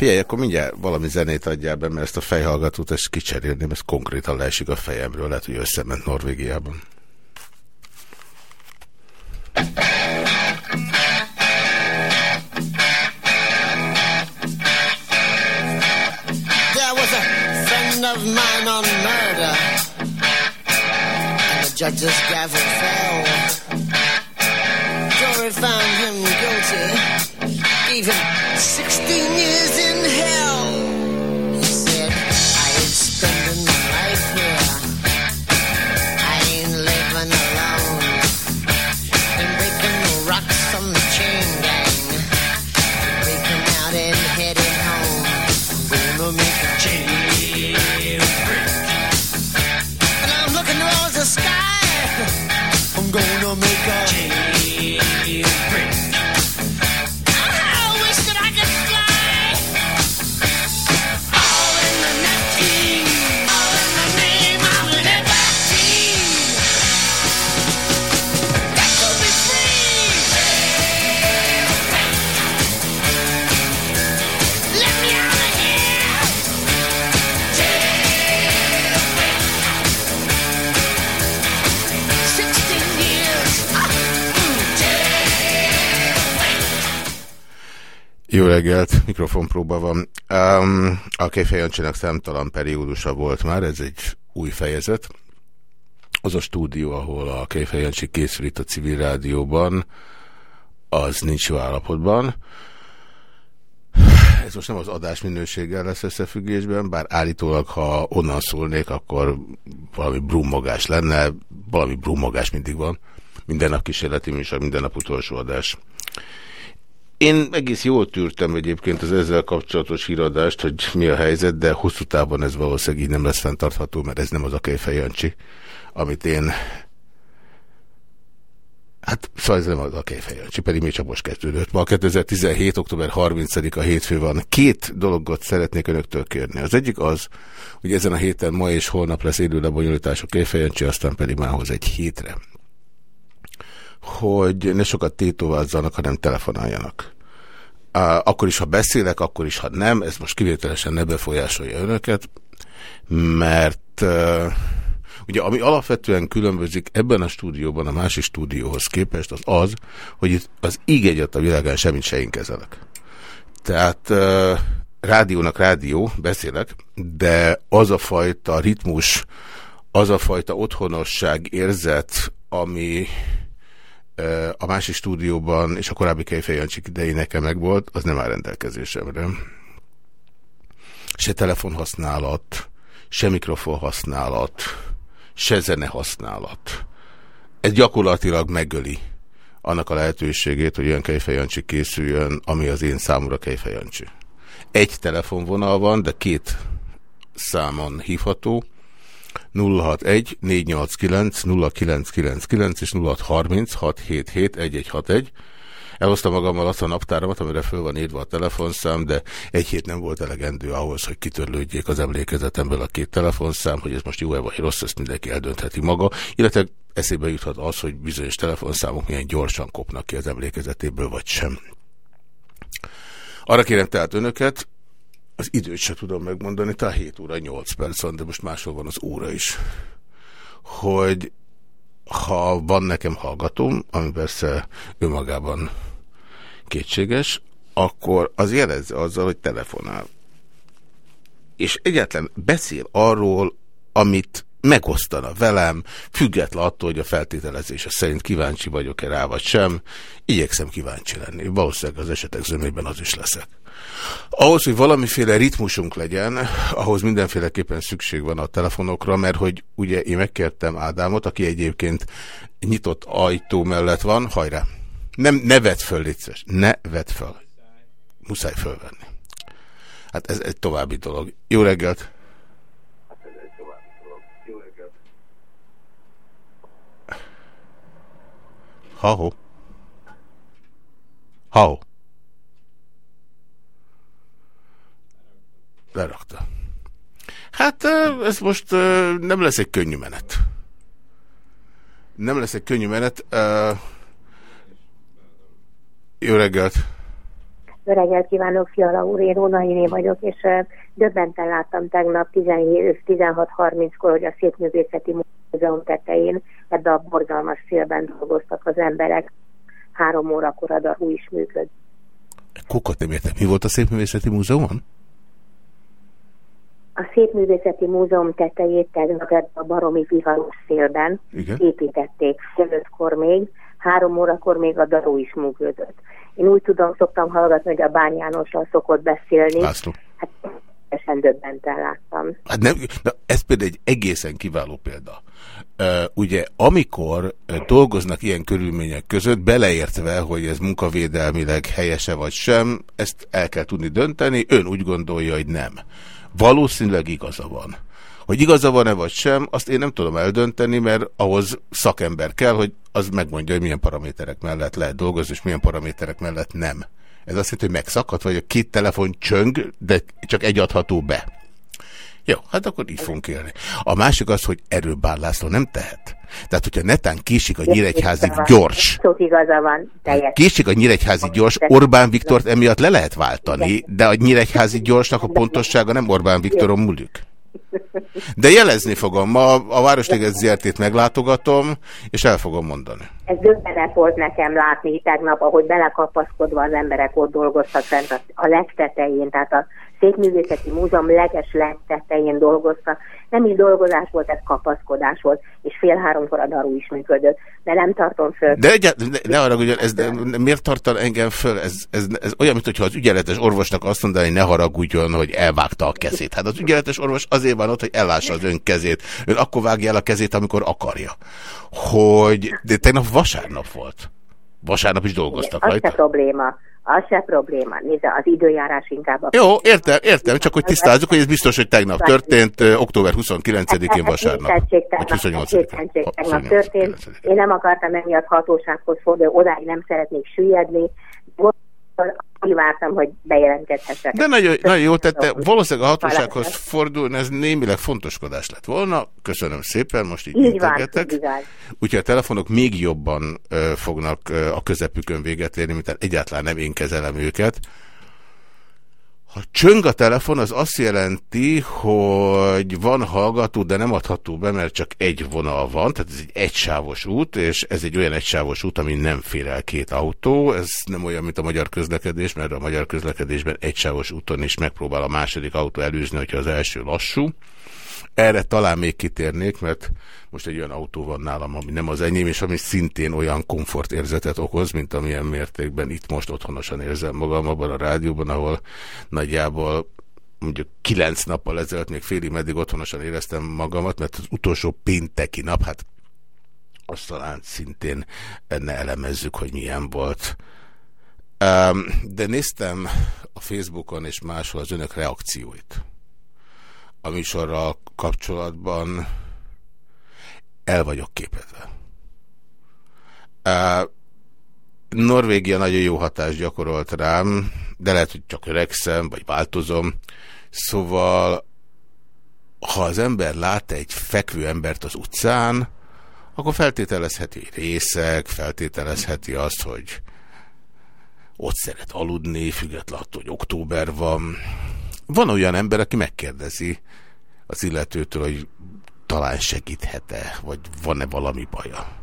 Figyelj, akkor mindjárt valami zenét adjál be, mert ezt a fejhallgatót ezt kicserélném, ez konkrétan leesik a fejemről, lehet, hogy összement Norvégiában. There was a friend of mine on murder, and the judge's gavel fell. Jury found him guilty, gave 16 years in hell. Jó reggelt, mikrofonpróba van. Um, a Kejfejancsinak számtalan periódusa volt már, ez egy új fejezet. Az a stúdió, ahol a Kejfejancsi készül itt a civil rádióban, az nincs jó állapotban. Ez most nem az adás minőséggel lesz összefüggésben, bár állítólag, ha onnan szólnék, akkor valami brummogás lenne, valami brummogás mindig van. Minden nap kísérleti műsor, minden nap utolsó adás. Én egész jól tűrtem egyébként az ezzel kapcsolatos híradást, hogy mi a helyzet, de hosszú távon ez valószínűleg így nem lesz fenntartható, mert ez nem az a Kejfej Jancsi, amit én... Hát szóval ez nem az a Kejfej Jancsi, pedig még csak most kezdődött. Ma 2017. október 30-a hétfő van. Két dologot szeretnék önöktől kérni. Az egyik az, hogy ezen a héten ma és holnap lesz élő lebonyolítás a Kejfej Jancsi, aztán pedig mához egy hétre hogy ne sokat tétovázzanak, hanem telefonáljanak. Akkor is, ha beszélek, akkor is, ha nem, ez most kivételesen ne befolyásolja önöket, mert ugye ami alapvetően különbözik ebben a stúdióban a másik stúdióhoz képest, az az, hogy itt az íg egyet a világán semmit se én. Tehát rádiónak rádió, beszélek, de az a fajta ritmus, az a fajta otthonosság érzet, ami a másik stúdióban és a korábbi Kejfej Jancsik idején nekem megvolt, az nem áll rendelkezésemre. Se telefonhasználat, se mikrofonhasználat, se zene használat. Ez gyakorlatilag megöli annak a lehetőségét, hogy olyan Kejfej Jancsi készüljön, ami az én számomra Kejfej. Egy telefonvonal van, de két számon hívható, 061 489 0999 és 0630 677 1161. Elhoztam magammal azt a naptáramat, amire föl van írva a telefonszám, de egy hét nem volt elegendő ahhoz, hogy kitörlődjék az emlékezetemből a két telefonszám, hogy ez most jó-e vagy rossz, ezt mindenki eldöntheti maga, illetve eszébe juthat az, hogy bizonyos telefonszámok milyen gyorsan kopnak ki az emlékezetéből, vagy sem. Arra kérem tehát önöket, az időt se tudom megmondani, talán 7 óra 8 perc van, de most máshol van az óra is. Hogy ha van nekem hallgatom, ami persze önmagában kétséges, akkor az jelezze azzal, hogy telefonál. És egyáltalán beszél arról, amit megosztana velem, független attól, hogy a feltételezése szerint kíváncsi vagyok-e rá, vagy sem. Igyekszem kíváncsi lenni. Valószínűleg az esetek zömében az is leszek. Ahhoz, hogy valamiféle ritmusunk legyen, ahhoz mindenféleképpen szükség van a telefonokra, mert hogy ugye én megkértem Ádámot, aki egyébként nyitott ajtó mellett van, hajrá. Nem, ne vedd föl, létszes, ne vedd föl. muszáj fölvenni. Hát ez egy további dolog. Jó reggelt! Ha-ho. Ha-ho. Lerakta. Hát ez most nem lesz egy könnyű menet. Nem lesz egy könnyű menet. Jó reggelt! Jó reggelt kívánok, Fiala úr, én Róna Iné vagyok, és döbbenten láttam tegnap 16.30-kor, hogy a Szépművészeti Múzeum tetején ebbe a borzalmas szélben dolgoztak az emberek. Három órakor a daru is működ. Kukot nem értem. Mi volt a Szépművészeti Múzeumon? A Szépművészeti Múzeum tetejét tegnap ebbe a baromi viharos szélben Igen. építették. Előttkor még, három órakor még a daru is működött. Én úgy tudom, szoktam hallgatni, hogy a Bány Jánossal szokott beszélni. László. Hát teljesen döbbenten láttam. Hát nem, na, ez például egy egészen kiváló példa. Uh, ugye, amikor dolgoznak ilyen körülmények között, beleértve, hogy ez munkavédelmileg helyese vagy sem, ezt el kell tudni dönteni, ön úgy gondolja, hogy nem. Valószínűleg igaza van. Hogy igaza van-e vagy sem, azt én nem tudom eldönteni, mert ahhoz szakember kell, hogy az megmondja, hogy milyen paraméterek mellett lehet dolgozni, és milyen paraméterek mellett nem. Ez azt jelenti, hogy megszakadt, vagy a két telefon csöng, de csak egy adható be. Jó, hát akkor így fogunk élni. A másik az, hogy erről Bár László nem tehet. Tehát, hogyha netán késik a nyíregyházi gyors, igaza van, teljesen. késik a nyíregyházi gyors, Orbán Viktort emiatt le lehet váltani, de a nyíregyházi gyorsnak a pontossága nem Orbán Viktoron múlik. De jelezni fogom, ma a Városliget ZRT-t meglátogatom, és el fogom mondani. Ez döbbenet volt nekem látni tegnap, ahogy belekapaszkodva az emberek ott dolgoztak fent a, a legtetején, tehát a Szépművészeti Múzeum leges legtetején dolgoztak. Nem is dolgozás volt, ez kapaszkodás volt, és fél háromkor a daru is működött. De nem tartom föl. De egyáltalán, ne, ne hogy ez, de miért tartan engem föl? Ez, ez, ez olyan, mintha az ügyeletes orvosnak azt mondaná, hogy ne haragudjon, hogy elvágta a kezét. Hát az ügyeletes orvos azért van ott, hogy ellássa az ön kezét. Ön akkor vágja el a kezét, amikor akarja. Hogy, de tegnap vasárnap volt. Vasárnap is dolgoztak az rajta. se probléma. Az se probléma. Nézze, az időjárás inkább. A... Jó, értem, értem, csak hogy tisztázzuk, hogy ez biztos, hogy tegnap történt, október 29-én vasárnap. Vagy Vagy 28-án. tegnap történt. Én nem akartam emiatt hatósághoz fordulni, odáig nem szeretnék süllyedni. Kivártam, hogy bejelentkezhessek. De nagyon, nagyon jó tette, valószínűleg a hatósághoz fordulni, ez némileg fontoskodás lett volna. Köszönöm szépen, most így Így integetek. Úgyhogy a telefonok még jobban ö, fognak ö, a közepükön véget érni, mint egyáltalán nem én kezelem őket. Ha csöng a telefon, az azt jelenti, hogy van hallgató, de nem adható be, mert csak egy vonal van, tehát ez egy egysávos út, és ez egy olyan egysávos út, ami nem fér el két autó. Ez nem olyan, mint a magyar közlekedés, mert a magyar közlekedésben egysávos úton is megpróbál a második autó előzni, hogyha az első lassú. Erre talán még kitérnék, mert most egy olyan autó van nálam, ami nem az enyém, és ami szintén olyan komfortérzetet okoz, mint amilyen mértékben itt most otthonosan érzem magam abban a rádióban, ahol nagyjából mondjuk kilenc nappal ezelőtt még félig meddig otthonosan éreztem magamat, mert az utolsó pénteki nap, hát azt talán szintén ne elemezzük, hogy milyen volt. De néztem a Facebookon és máshol az önök reakcióit a műsorral kapcsolatban el vagyok képedve. Uh, Norvégia nagyon jó hatást gyakorolt rám, de lehet, hogy csak öregszem, vagy változom. Szóval, ha az ember lát egy fekvő embert az utcán, akkor feltételezheti részek, feltételezheti azt, hogy ott szeret aludni, függetlenül attól, hogy október van. Van olyan ember, aki megkérdezi az illetőtől, hogy talán segíthet-e, vagy van-e valami baja.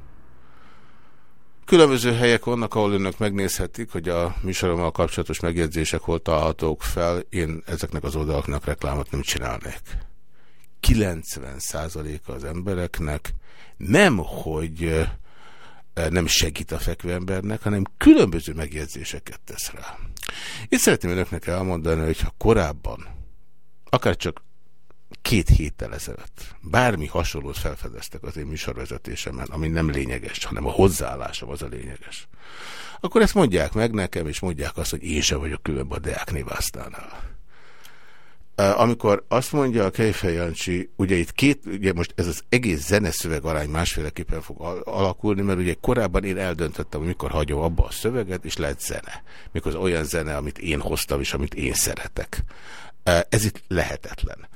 Különböző helyek vannak, ahol önök megnézhetik, hogy a műsorommal kapcsolatos megjegyzések hol találhatók fel. Én ezeknek az oldalaknak reklámot nem csinálnék. 90%-a az embereknek nem, hogy nem segít a fekvő embernek, hanem különböző megjegyzéseket tesz rá. Itt szeretném önöknek elmondani, hogy ha korábban, akár csak két héttel ezelőtt bármi hasonlót felfedeztek az én műsorvezetésemen, ami nem lényeges, hanem a hozzáállásom az a lényeges, akkor ezt mondják meg nekem, és mondják azt, hogy én sem vagyok különb a Deák Nivasztánál. Amikor azt mondja a Kejfej Jancsi, ugye itt két, ugye most ez az egész zeneszöveg arány másféleképpen fog alakulni, mert ugye korábban én eldöntöttem, hogy mikor hagyom abba a szöveget, és lett zene. Mikor olyan zene, amit én hoztam, és amit én szeretek. Ez itt lehetetlen.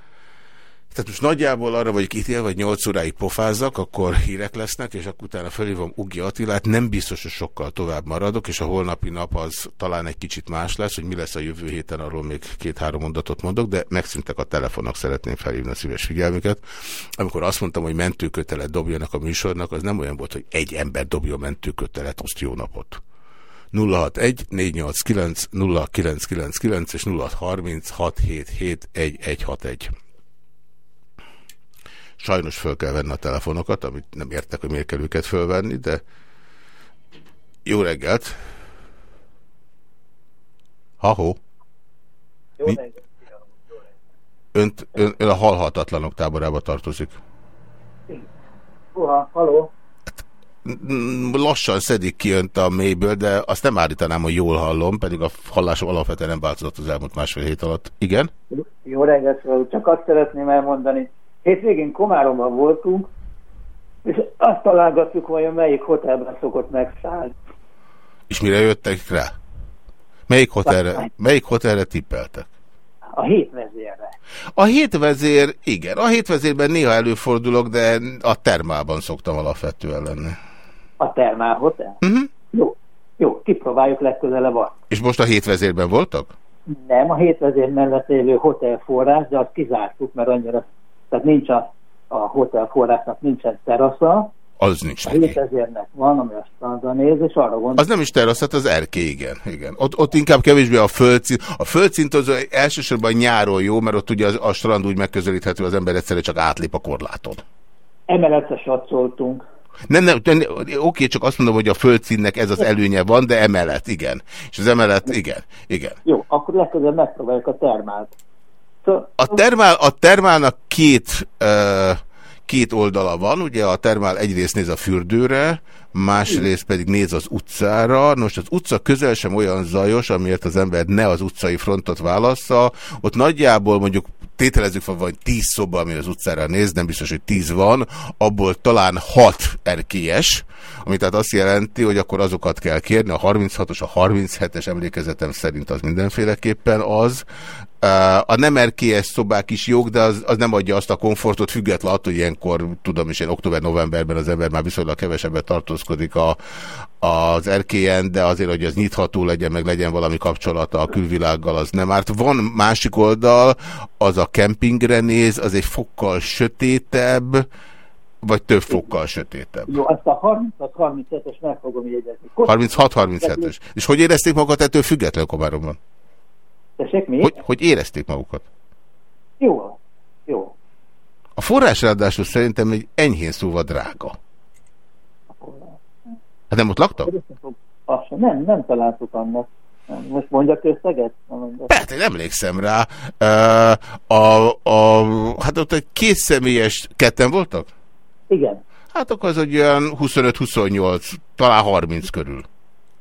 Tehát most nagyjából arra vagyok ítél, vagy 8 óráig pofázzak, akkor hírek lesznek, és akkor utána felhívom Ugi Attilát, nem biztos, hogy sokkal tovább maradok, és a holnapi nap az talán egy kicsit más lesz, hogy mi lesz a jövő héten, arról még két-három mondatot mondok, de megszűntek a telefonok, szeretném felhívni a szíves figyelmüket. Amikor azt mondtam, hogy mentőkötelet dobjanak a műsornak, az nem olyan volt, hogy egy ember dobja mentőkötelet, azt jó napot. 061 489 0999 és 0630 677 1161. Sajnos föl kell venni a telefonokat, amit nem értek, hogy miért kell őket fölvenni, de jó reggelt! Ha-ho! Mi? Önt, ön, ön a halhatatlanok táborába tartozik. Uha, haló! Lassan szedik ki önt a mélyből, de azt nem állítanám, hogy jól hallom, pedig a hallásom alapvetően nem változott az elmúlt másfél hét alatt. Igen? Jó reggelt, csak azt szeretném elmondani, Hétvégén Komáromban voltunk, és azt találgattuk, hogy melyik hotelben szokott megszállni. És mire jöttek rá? Melyik hotelre, melyik hotelre tippeltek? A hétvezérre. A hétvezér, igen. A hétvezérben néha előfordulok, de a termálban szoktam alapvetően lenni. A termál hotel? Uh Mhm. -huh. Jó, jó, kipróbáljuk legközelebb van. És most a hétvezérben voltak? Nem, a hétvezér mellett élő hotelforrás, de azt kizártuk, mert annyira tehát nincs a, a hotel forrásnak nincsen terasza. Az nincs a neki. van, ami a strandra néz, és arra gondol. Az nem is terasz, hát az erkély, igen. igen. Ott, ott inkább kevésbé a földszint. A földszint az elsősorban nyáron jó, mert ott ugye a, a strand úgy megközelíthető, az ember egyszerűen csak átlép a korláton. Emeletre satszoltunk. Nem, nem, nem, oké, csak azt mondom, hogy a földszínnek ez az előnye van, de emelet, igen. És az emelet, igen, igen. Jó, akkor legközelebb megpróbáljuk a termált. A, termál, a termálnak két, két oldala van, ugye a termál egyrészt néz a fürdőre, másrészt pedig néz az utcára. Most az utca közel sem olyan zajos, amiért az ember ne az utcai frontot válassza. Ott nagyjából mondjuk tételezzük fel, vagy tíz szoba, ami az utcára néz, nem biztos, hogy tíz van, abból talán hat erkélyes, ami tehát azt jelenti, hogy akkor azokat kell kérni, a 36-os, a 37-es emlékezetem szerint az mindenféleképpen az, a nem erkélyes szobák is jók, de az, az nem adja azt a komfortot, független attól, hogy ilyenkor, tudom is, én október-novemberben az ember már viszonylag kevesebbet tartózkodik a, az erkélyen, de azért, hogy ez nyitható legyen, meg legyen valami kapcsolata a külvilággal, az nem árt. Van másik oldal, az a kempingre néz, az egy fokkal sötétebb, vagy több fokkal sötétebb. Jó, azt a 36-37-es meg fogom jegyezni. 36-37-es. És hogy érezték magukat ettől független Komáromban? Tessék, mi? Hogy, hogy érezték magukat? Jó, jó. A forrás ráadásul szerintem egy enyhén szóval drága. Hát nem ott laktak? Nem, nem találtuk annak. Most mondja közteget? Persze, én emlékszem rá. Uh, a, a, hát ott egy kétszemélyes, ketten voltak? Igen. Hát akkor az egy olyan 25-28, talán 30 körül.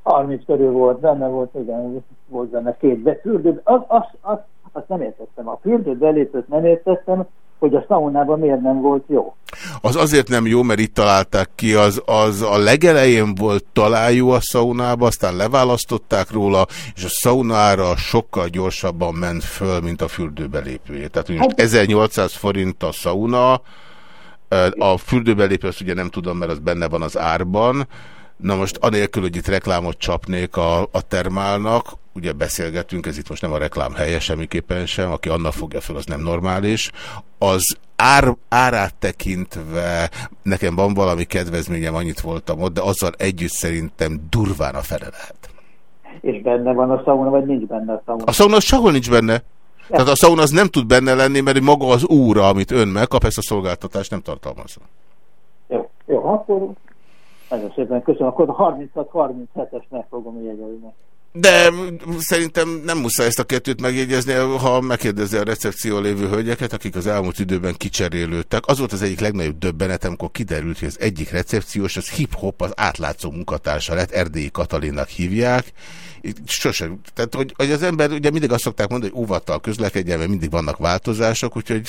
30 körül volt, benne volt, igen, volt benne két, de fürdő, az, az, az, azt nem értettem. A fürdő belépőt nem értettem, hogy a szaunában miért nem volt jó. Az azért nem jó, mert itt találták ki, az, az a legelején volt talán jó a szaunába, aztán leválasztották róla, és a szaunára sokkal gyorsabban ment föl, mint a fürdőbelépője. Tehát hogy most 1800 forint a szauna, a fürdőbelépő azt ugye nem tudom, mert az benne van az árban, Na most anélkül, hogy itt reklámot csapnék a, a termálnak, ugye beszélgetünk, ez itt most nem a reklám helye semmiképpen sem, aki annak fogja fel, az nem normális. Az ár, árát tekintve nekem van valami kedvezményem, annyit voltam ott, de azzal együtt szerintem durván a fele lehet. És benne van a szauna, vagy nincs benne a szauna? A szauna az sehol nincs benne. Tehát a szauna az nem tud benne lenni, mert maga az óra, amit ön megkap, ezt a szolgáltatást nem tartalmazza. Jó, jó, akkor nagyon szépen köszönöm. Akkor a 36-37-es meg fogom jegyezni. De szerintem nem muszáj ezt a kettőt megjegyezni, ha megkérdezi a recepció lévő hölgyeket, akik az elmúlt időben kicserélődtek. Az volt az egyik legnagyobb döbbenet, amikor kiderült, hogy az egyik recepciós, az hip-hop, az átlátszó munkatársa lett, Erdélyi Katalinnak hívják. Sosem. Tehát, hogy, hogy az ember, ugye mindig azt szokták mondani, hogy óvattal közlekedjen, mert mindig vannak változások, úgyhogy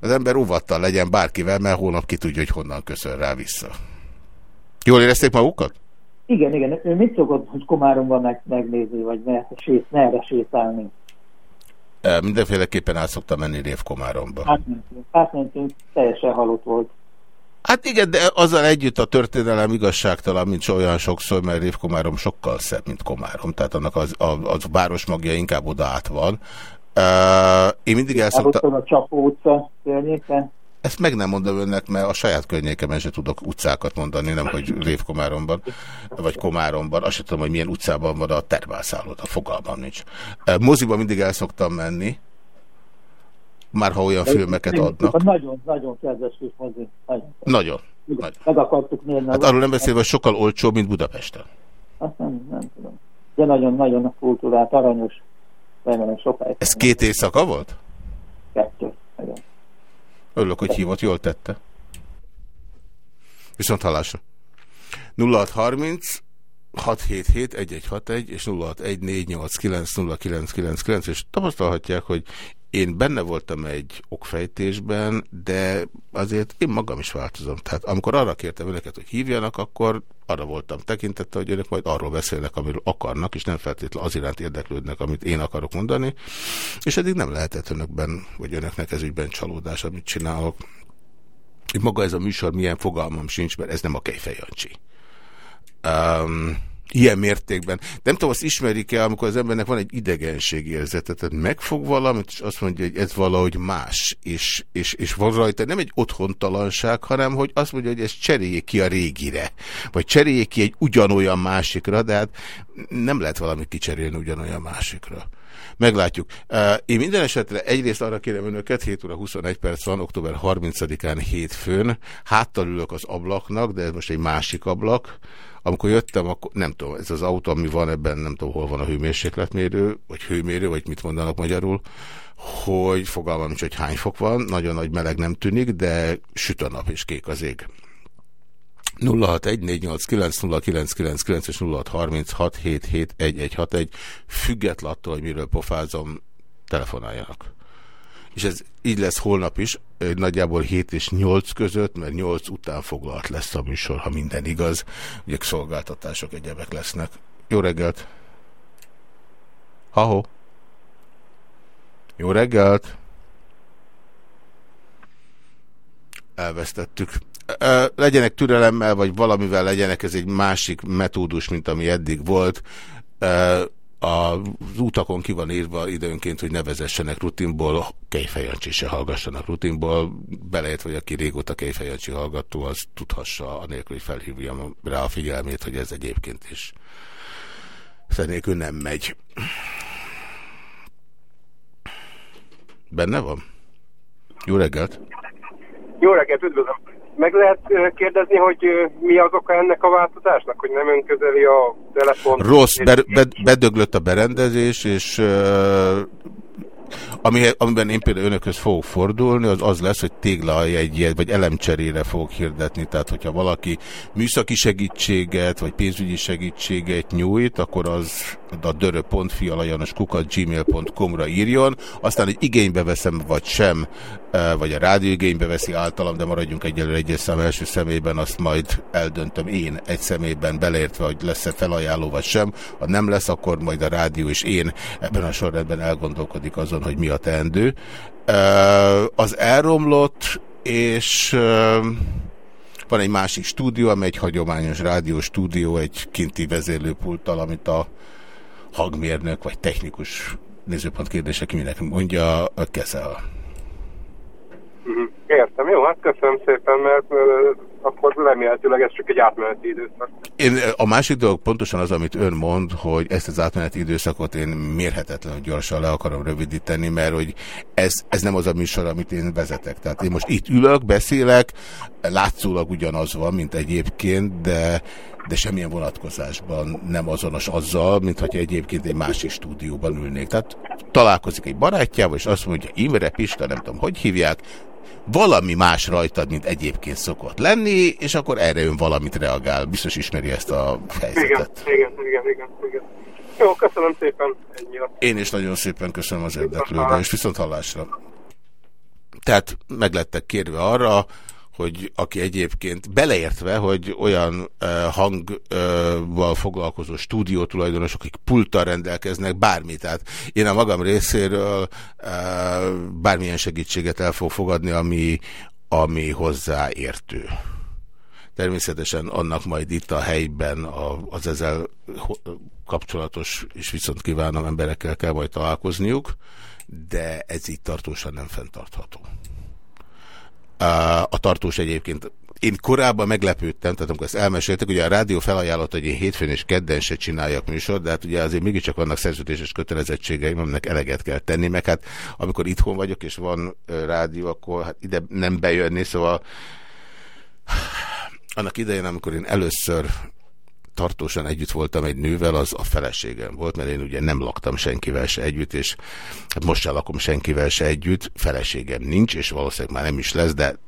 az ember óvattal legyen bárkivel, mert holnap ki tudja, hogy honnan köszön rá vissza. Jól érezték magukat? Igen, igen. Ő mit szokott, hogy Komáromban meg, megnézni, vagy ne, sét, ne erre sétálni? E, Mindenféleképpen át szoktam menni Révkomáromba. Átmentünk, átmentünk, teljesen halott volt. Hát igen, de azzal együtt a történelem igazságtalan, mint olyan sokszor, mert Révkomárom sokkal szebb, mint Komárom. Tehát annak az, a, az város magja inkább oda át van. Uh, én mindig el szoktam... A Csapó utca környéken. Ezt meg nem mondom önnek, mert a saját környékemen se tudok utcákat mondani, nem hogy Révkomáromban, vagy Komáromban. Azt sem tudom, hogy milyen utcában van a termálszálloda, fogalmam nincs. Moziba mindig el szoktam menni, már ha olyan filmeket adnak. Nagyon, nagyon kedves mozi. Nagyon. Nagyon. nagyon. Meg akartuk nézni. Hát arról nem beszélve, hogy sokkal olcsóbb, mint Budapesten. Azt nem, nem tudom. De nagyon-nagyon a kultúrát, aranyos. Nagyon sokáig. Ez két éjszaka volt? Kettő. Nagyon. Örülök, hogy hívott, jól tette. Viszont hallásra. 0630 677 1161 és 0614890999 és tapasztalhatják, hogy én benne voltam egy okfejtésben, de azért én magam is változom. Tehát amikor arra kértem önöket, hogy hívjanak, akkor arra voltam tekintette, hogy önök majd arról beszélnek, amiről akarnak, és nem feltétlenül az iránt érdeklődnek, amit én akarok mondani. És eddig nem lehetett önökben, vagy önöknek ez ügyben csalódás, amit csinálok. Maga ez a műsor milyen fogalmam sincs, mert ez nem a Kejfej Jancsi. Um, ilyen mértékben. Nem tudom, azt ismerik-e, amikor az embernek van egy érzete, tehát megfog valamit, és azt mondja, hogy ez valahogy más, és, és, és van rajta nem egy otthontalanság, hanem hogy azt mondja, hogy ez cseréljék ki a régire, vagy cseréljék ki egy ugyanolyan másikra, de hát nem lehet valamit kicserélni ugyanolyan másikra. Meglátjuk. Én minden esetre egyrészt arra kérem önöket, 7 óra 21 perc van, október 30-án hétfőn, háttal ülök az ablaknak, de ez most egy másik ablak, amikor jöttem, akkor nem tudom, ez az autó, ami van ebben, nem tudom, hol van a hőmérsékletmérő, vagy hőmérő, vagy mit mondanak magyarul, hogy fogalmam nincs, hogy hány fok van, nagyon nagy meleg nem tűnik, de süt a nap és kék az ég. 0614890999 és 0636771161 független attól, hogy miről pofázom, telefonáljanak. És ez így lesz holnap is, nagyjából 7 és 8 között, mert 8 után foglalt lesz a műsor, ha minden igaz. Ugye szolgáltatások egyebek lesznek. Jó reggelt! Ha-ho! Jó reggelt! Elvesztettük. Legyenek türelemmel, vagy valamivel legyenek, ez egy másik metódus, mint ami eddig volt az útakon ki van írva időnként, hogy ne vezessenek rutinból, Kejfejancsi se hallgassanak rutinból, belejött, vagy aki régóta Kejfejancsi hallgató, az tudhassa, anélkül, hogy felhívjam rá a figyelmét, hogy ez egyébként is fenélkül nem megy. Benne van? Jó reggelt! Jó reggelt, üdvözlöm! Meg lehet kérdezni, hogy mi az oka ennek a változásnak, hogy nem önközeli a telefon? Rossz, be, be, bedöglött a berendezés, és ami, amiben én például önökhöz fogok fordulni, az az lesz, hogy téglajegy, vagy elemcserére fogok hirdetni. Tehát, hogyha valaki műszaki segítséget, vagy pénzügyi segítséget nyújt, akkor az a dörö.fi alajanos kukat gmail.com-ra írjon. Aztán, hogy igénybe veszem, vagy sem, e, vagy a rádió igénybe veszi általam, de maradjunk egyelőre egyes szám első személyben, azt majd eldöntöm én egy személyben beleértve, hogy lesz-e felajánló, vagy sem. Ha nem lesz, akkor majd a rádió és én ebben a sorrendben elgondolkodik azon, hogy mi a teendő. Az elromlott, és van egy másik stúdió, amely egy hagyományos rádiós stúdió, egy kinti vezérlőpulttal, amit a hangmérnök vagy technikus nézőpont kérdése, ki minek mondja, kezel. Mhm. Értem, jó, hát köszönöm szépen, mert akkor remélhetőleg ez csak egy átmeneti időszak. Én, a másik dolog pontosan az, amit ön mond, hogy ezt az átmeneti időszakot én mérhetetlenül gyorsan le akarom rövidíteni, mert hogy ez, ez nem az a műsor, amit én vezetek. Tehát én most itt ülök, beszélek, látszólag ugyanaz van, mint egyébként, de, de semmilyen vonatkozásban nem azonos azzal, mint hogy egyébként egy másik stúdióban ülnék. Tehát találkozik egy barátjával, és azt mondja, Imre, Pista, nem tudom, hogy hívják, valami más rajtad, mint egyébként szokott lenni, és akkor erre ön valamit reagál. Biztos ismeri ezt a helyzetet. Igen, igen, igen, igen. igen. Jó, köszönöm szépen. Ennyi. Én is nagyon szépen köszönöm az érdeklődést, viszont hallásra. Tehát meglettek kérve arra, hogy aki egyébként beleértve, hogy olyan uh, hangval uh, foglalkozó stúdió tulajdonosok, akik pulttal rendelkeznek, bármi. Tehát én a magam részéről uh, bármilyen segítséget el fog fogadni, ami, ami hozzáértő. Természetesen annak majd itt a helyben az ezzel kapcsolatos és viszont kívánom emberekkel kell majd találkozniuk, de ez így tartósan nem fenntartható. A tartós egyébként. Én korábban meglepődtem, tehát amikor ezt elmeséltek, ugye a rádió felajánlott, hogy én hétfőn és kedden se csináljak műsor, de hát ugye azért mégiscsak vannak szerződéses kötelezettségeim, aminek eleget kell tenni, meg hát amikor itthon vagyok és van rádió, akkor hát ide nem bejönni, szóval annak idején, amikor én először tartósan együtt voltam egy nővel, az a feleségem volt, mert én ugye nem laktam senkivel se együtt, és hát most sem lakom senkivel se együtt, feleségem nincs, és valószínűleg már nem is lesz, de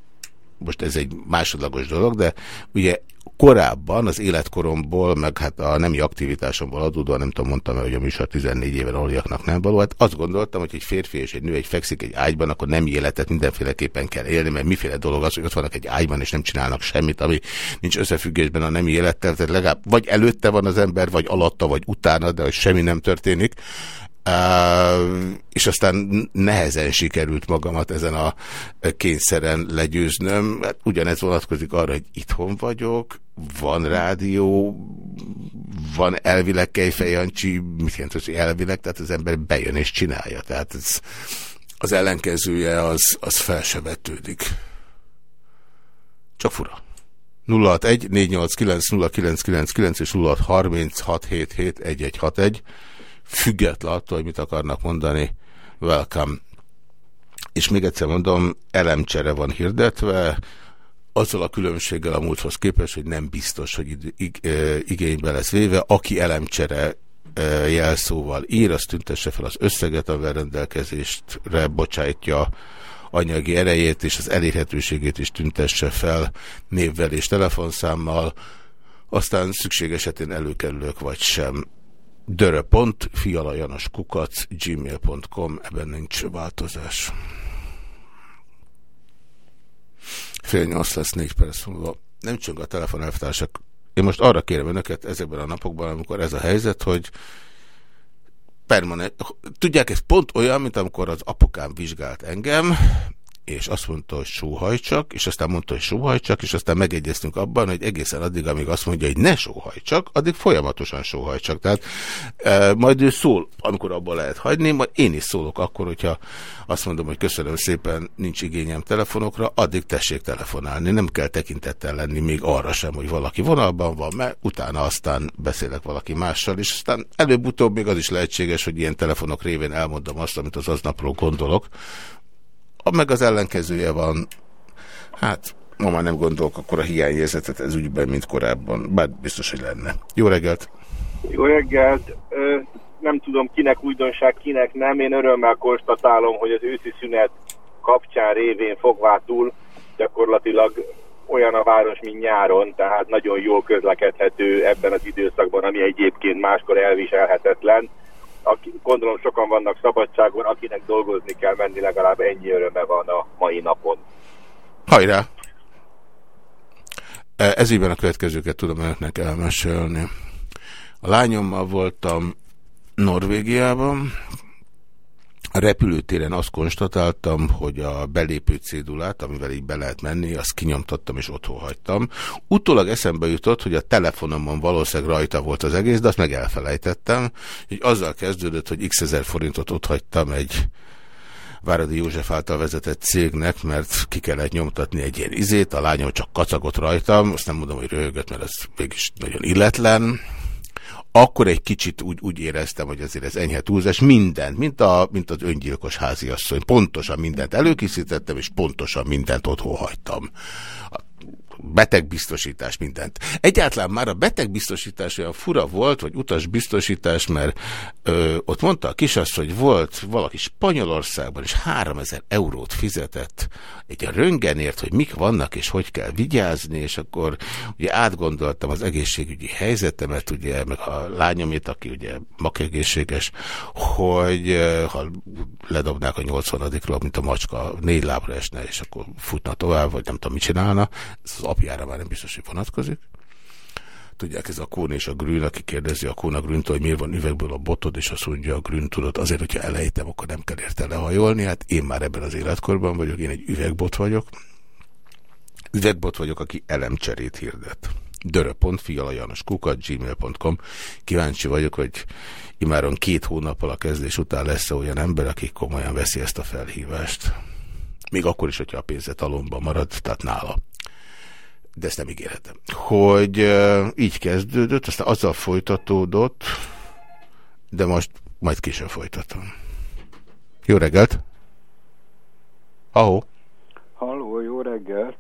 most ez egy másodlagos dolog, de ugye korábban az életkoromból, meg hát a nemi aktivitásomból adódóan, nem tudom, mondtam hogy a műsor 14 éven aluljaknak nem való, hát azt gondoltam, hogy egy férfi és egy nő egy fekszik egy ágyban, akkor nem életet mindenféleképpen kell élni, mert miféle dolog az, hogy ott vannak egy ágyban, és nem csinálnak semmit, ami nincs összefüggésben a nemi élettel, tehát legalább vagy előtte van az ember, vagy alatta, vagy utána, de hogy semmi nem történik. És aztán nehezen sikerült magamat ezen a kényszeren legyőznöm. Hát ugyanez vonatkozik arra, hogy itthon vagyok, van rádió, van elvileg Kejfej Jancsi, mit jelent, hogy elvileg, tehát az ember bejön és csinálja. Tehát ez, az ellenkezője az, az fel se vetődik. Csak fura. 061 489 0999 és 0636771161 független attól, hogy mit akarnak mondani, welcome. És még egyszer mondom, elemcsere van hirdetve, azzal a különbséggel a múlthoz képest, hogy nem biztos, hogy igénybe lesz véve. Aki elemcsere jelszóval ír, azt tüntesse fel az összeget, amivel rendelkezéstre bocsájtja anyagi erejét, és az elérhetőségét is tüntesse fel névvel és telefonszámmal, aztán szükség esetén előkerülök vagy sem dörö.pont, fialajanoskukac, gmail.com, ebben nincs változás. Fél nyolc lesz négy perc múlva. Nem csak a telefonelvtársak. Én most arra kérem önöket ezekben a napokban, amikor ez a helyzet, hogy permanent. Tudják, ez pont olyan, mint amikor az apukám vizsgált engem, és azt mondta, hogy sóhajtsak, és aztán mondta, hogy sóhajtsak, és aztán megegyeztünk abban, hogy egészen addig, amíg azt mondja, hogy ne sóhajtsak, addig folyamatosan sóhajtsak. Tehát e, majd ő szól, amikor abban lehet hagyni, majd én is szólok akkor, hogyha azt mondom, hogy köszönöm szépen, nincs igényem telefonokra, addig tessék telefonálni. Nem kell tekintettel lenni még arra sem, hogy valaki vonalban van, mert utána aztán beszélek valaki mással, és aztán előbb-utóbb még az is lehetséges, hogy ilyen telefonok révén elmondom azt, amit az aznapról gondolok, meg az ellenkezője van, hát ma már nem gondolok akkor a hiányérzetet ez ügyben, mint korábban, bár biztos, hogy lenne. Jó reggelt! Jó reggelt! Nem tudom, kinek újdonság, kinek nem. Én örömmel konstatálom, hogy az őszi szünet kapcsán révén fogvától gyakorlatilag olyan a város, mint nyáron, tehát nagyon jól közlekedhető ebben az időszakban, ami egyébként máskor elviselhetetlen aki, gondolom sokan vannak szabadságon, akinek dolgozni kell menni, legalább ennyi öröme van a mai napon. Hajrá! E, ígyben a következőket tudom önöknek elmesélni. A lányommal voltam Norvégiában, a repülőtéren azt konstatáltam, hogy a belépő cédulát, amivel így be lehet menni, azt kinyomtattam és otthon hagytam. Utólag eszembe jutott, hogy a telefonomon valószínűleg rajta volt az egész, de azt meg elfelejtettem. Így azzal kezdődött, hogy x ezer forintot ott hagytam egy Váradi József által vezetett cégnek, mert ki kellett nyomtatni egy ilyen izét, a lányom csak kacagott rajtam, azt nem mondom, hogy röhögött, mert ez mégis nagyon illetlen, akkor egy kicsit úgy, úgy éreztem, hogy azért ez enyhe túlzás. Mindent, mint, a, mint az öngyilkos háziasszony. Pontosan mindent előkészítettem, és pontosan mindent otthon hagytam. A betegbiztosítás, mindent. Egyáltalán már a betegbiztosítás olyan fura volt, vagy utasbiztosítás, mert ö, ott mondta a kisasszony, hogy volt valaki Spanyolországban, és 3000 eurót fizetett egy a röngenért, hogy mik vannak, és hogy kell vigyázni, és akkor ugye átgondoltam az egészségügyi helyzetemet, ugye, meg a lányomét, aki ugye makegészséges, hogy ha ledobnák a 80-ról, mint a macska, négy lábra esne, és akkor futna tovább, vagy nem tudom, mit csinálna. Ez apjára már nem biztos, hogy vonatkozik. Tudják, ez a Kón és a Grün, aki kérdezi a Kón a Grüntől, hogy miért van üvegből a botod, és azt mondja a Grün, tudod, azért, hogyha elejtem, akkor nem kell érte lehajolni. Hát én már ebben az életkorban vagyok, én egy üvegbot vagyok. Üvegbot vagyok, aki elemcserét hirdet. gmail.com Kíváncsi vagyok, hogy imáron két hónappal a kezdés után lesz -e olyan ember, aki komolyan veszi ezt a felhívást. Még akkor is, hogyha a pénze talomba marad, tehát nála de ezt nem ígérhetem, hogy így kezdődött, aztán azzal folytatódott, de most majd később folytatom. Jó reggelt! Ahó! Halló, jó reggelt!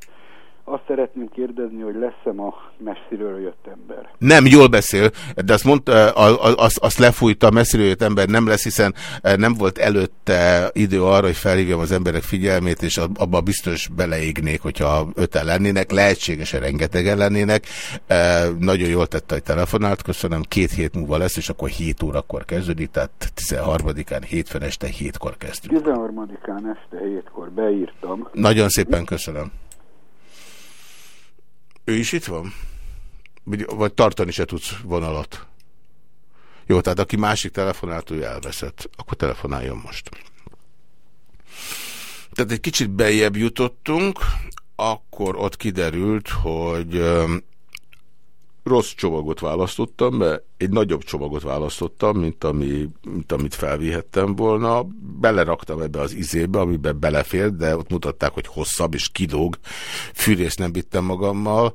Azt szeretném kérdezni, hogy lesz-e ma messziről jött ember. Nem, jól beszél, de azt, mondta, azt, azt lefújta, messziről jött ember nem lesz, hiszen nem volt előtte idő arra, hogy felhívjam az emberek figyelmét, és abba biztos beleégnék, hogyha öten lennének, lehetségesen rengetegen lennének. Nagyon jól tette, hogy telefonált, köszönöm, két hét múlva lesz, és akkor 7 órakor kezdődik, tehát 13-án hétfőn este 7-kor kezdünk. 13-án este 7-kor beírtam. Nagyon szépen köszönöm. Ő is itt van? Vagy, tartani se tudsz vonalat? Jó, tehát aki másik telefonált, ő elveszett. Akkor telefonáljon most. Tehát egy kicsit beljebb jutottunk, akkor ott kiderült, hogy rossz csomagot választottam, mert egy nagyobb csomagot választottam, mint, ami, mint amit felvihettem volna. Beleraktam ebbe az izébe, amiben belefér, de ott mutatták, hogy hosszabb és kilóg. Fűrést nem vittem magammal.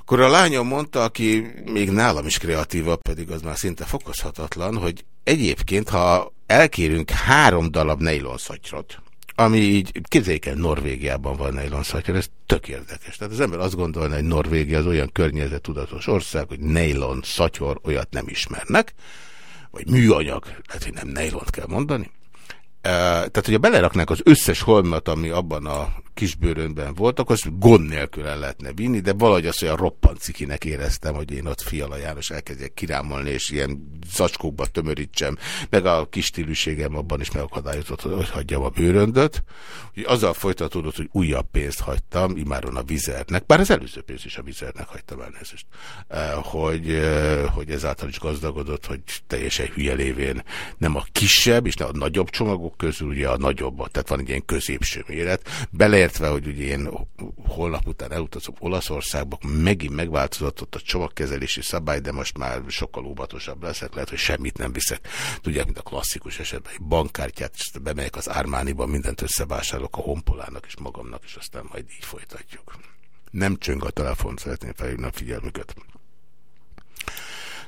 Akkor a lányom mondta, aki még nálam is kreatívabb, pedig az már szinte fokozhatatlan, hogy egyébként, ha elkérünk három darab nejlonszatyrot, ami így, képzeljék el, Norvégiában van nylon ez tök érdekes. Tehát az ember azt gondolna, hogy Norvégia az olyan környezetudatos ország, hogy nylon szatyor olyat nem ismernek, vagy műanyag, lehet, hogy nem nylont kell mondani. Tehát, hogyha beleraknák az összes holmat, ami abban a kisbőrönben volt, akkor azt gond nélkül el lehetne vinni, de valahogy azt olyan roppant cikinek éreztem, hogy én ott Fiala János elkezdjek kirámolni, és ilyen zacskókba tömörítsem, meg a kis stílűségem abban is megakadályozott, hogy hagyjam a bőröndöt. Úgy azzal folytatódott, hogy újabb pénzt hagytam, imáron a vizernek, bár az előző pénzt is a vizernek hagytam elnézést, hogy, hogy ezáltal is gazdagodott, hogy teljesen hülye lévén nem a kisebb, és nem a nagyobb csomagok közül, ugye a nagyobb, tehát van egy ilyen középső méret, bele beleértve, hogy ugye én holnap után elutazom Olaszországba, megint megváltozott ott a csomagkezelési szabály, de most már sokkal óvatosabb leszek, lehet, hogy semmit nem viszek. Tudják, mint a klasszikus esetben, egy bankkártyát, és bemegyek az Ármániba, mindent összevásárolok a honpolának és magamnak, és aztán majd így folytatjuk. Nem csöng a telefon, szeretném felhívni a figyelmüket.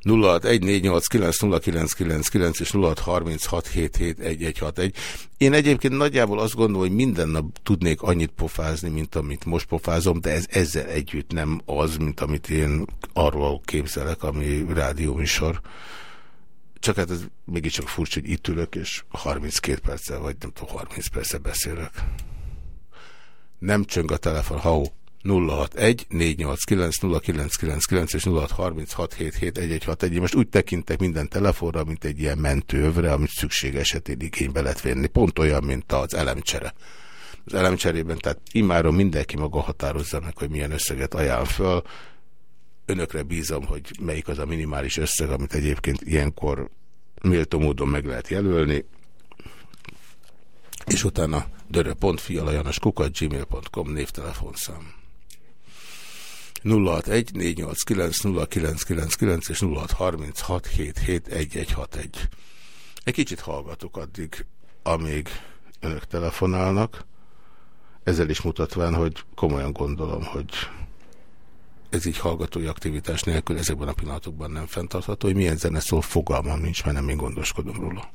0614890999 és 0636771161. Én egyébként nagyjából azt gondolom, hogy minden nap tudnék annyit pofázni, mint amit most pofázom, de ez ezzel együtt nem az, mint amit én arról képzelek, ami rádióműsor. Csak hát ez mégiscsak furcsa, hogy itt ülök, és 32 perccel, vagy nem tudom, 30 perccel beszélek. Nem csöng a telefon, ha 061 489 és 0636771161. Most úgy tekintek minden telefonra, mint egy ilyen mentővre, amit szükség esetén igénybe lehet venni. Pont olyan, mint az elemcsere. Az elemcserében, tehát immáron mindenki maga határozza meg, hogy milyen összeget ajánl föl. Önökre bízom, hogy melyik az a minimális összeg, amit egyébként ilyenkor méltó módon meg lehet jelölni. És utána dörö.fialajanoskukat gmail.com névtelefonszám. 0614890999 és 0636771161. Egy kicsit hallgatok addig. amíg önök telefonálnak, ezzel is mutatván, hogy komolyan gondolom, hogy ez így hallgatói aktivitás nélkül ezekben a pillanatokban nem fenntartható, hogy milyen zene szól, fogalmam nincs, mert nem én gondoskodom róla.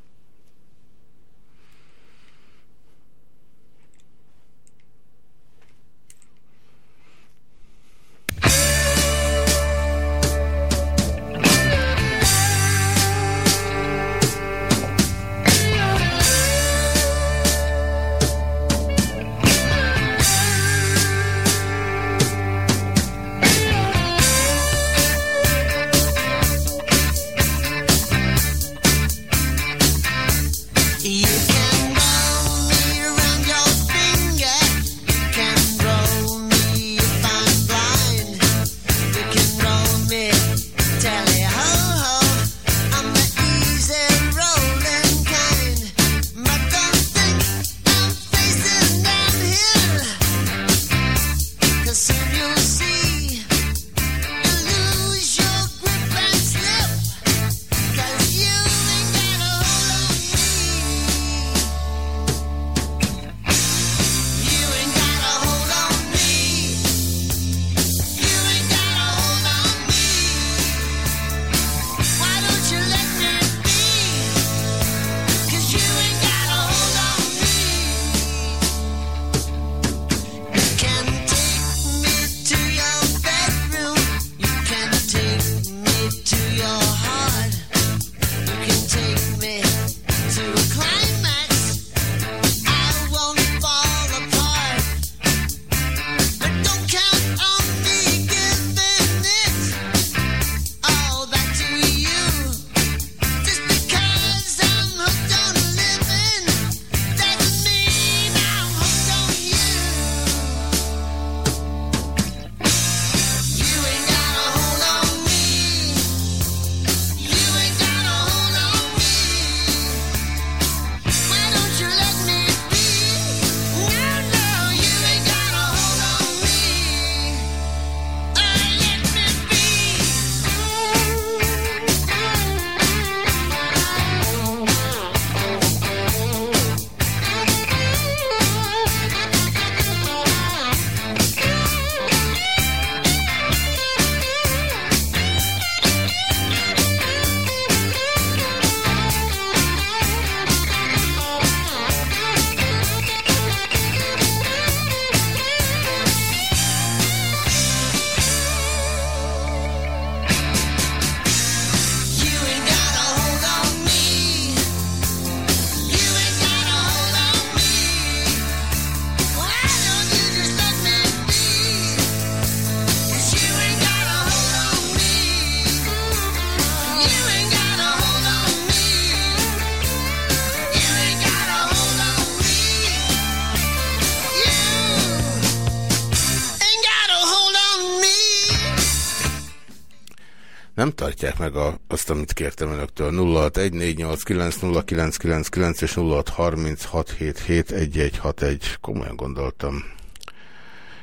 Nem tartják meg a, azt, amit kértem önöktől. 0614890999 és 0636771161. Komolyan gondoltam.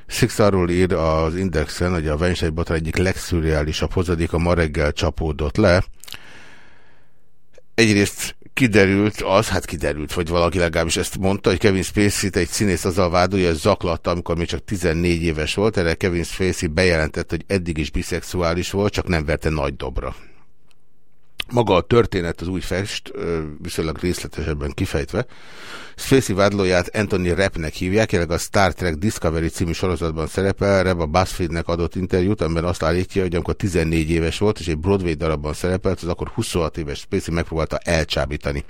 Six arról ír az Indexen, hogy a Weinstein egyik legszürreálisabb hozadéka ma reggel csapódott le. Egyrészt kiderült az, hát kiderült, vagy valaki legalábbis ezt mondta, hogy Kevin Spacey-t egy színész azzal vádolja, hogy zaklatta, amikor még csak 14 éves volt. Erre Kevin Spacey bejelentett, hogy eddig is biszexuális volt, csak nem verte nagy dobra. Maga a történet az új fest, viszonylag részletesebben kifejtve. Spacey vádlóját Anthony Rappnek hívják, jelenleg a Star Trek Discovery című sorozatban szerepel. Rapp a BuzzFeednek adott interjút, amiben azt állítja, hogy amikor 14 éves volt, és egy Broadway darabban szerepelt, az akkor 26 éves Spacey megpróbálta elcsábítani.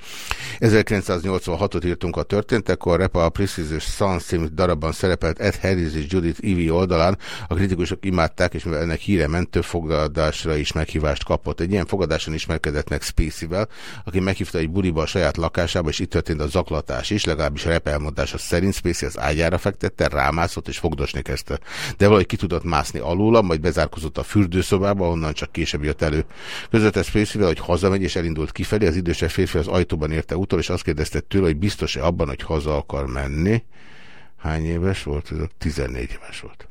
1986-ot írtunk a történtekor, Rapp a Precious Sons című darabban szerepelt Ed Harris és Judith Evie oldalán. A kritikusok imádták, és mivel ennek híre ment, több fogadásra is meghívást kapott. Egy ilyen fogadáson ismerkedett meg Spacey-vel, aki meghívta egy buliba a saját lakásába, és itt történt a zaklatás is, legalábbis Rapp elmondása szerint Spacey az ágyára fektette, rámászott és fogdosni kezdte. De valahogy ki tudott mászni alóla, majd bezárkozott a fürdőszobába, onnan csak később jött elő. Közölte Spacey-vel, hogy hazamegy és elindult kifelé, az idősebb férfi az ajtóban érte utol, és azt kérdezte tőle, hogy biztos-e abban, hogy haza akar menni. Hány éves volt? Ez 14 éves volt.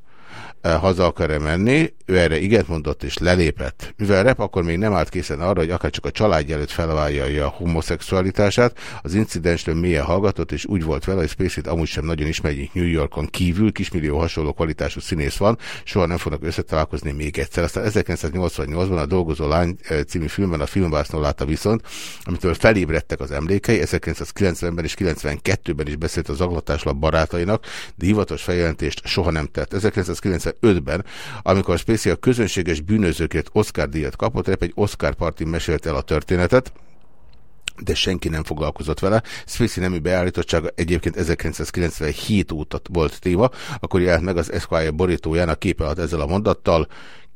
Haza akar-e menni. Ő erre igent mondott és lelépett. Mivel rep akkor még nem állt készen arra, hogy akár csak a családja előtt felvállalja a homoszexualitását, az incidensről mélyen hallgatott, és úgy volt vele, hogy Spacey-t amúgy sem nagyon ismerjük New Yorkon kívül, kismillió hasonló kvalitású színész van, soha nem fognak összetalálkozni még egyszer. Aztán 1988-ban a Dolgozó Lány című filmben a filmbásznól látta viszont, amitől felébredtek az emlékei, 1990-ben és 92-ben is beszélt az aglatásra barátainak, de hivatalos feljelentést soha nem tett. 1995-ben, amikor Spacey a közönséges bűnözőkért Oscar díjat kapott, rep egy Oscar parti mesélt el a történetet, de senki nem foglalkozott vele. Spacey nemű beállítottsága egyébként 1997 óta volt téma, akkor jelent meg az Esquire borítóján a képe alatt ezzel a mondattal,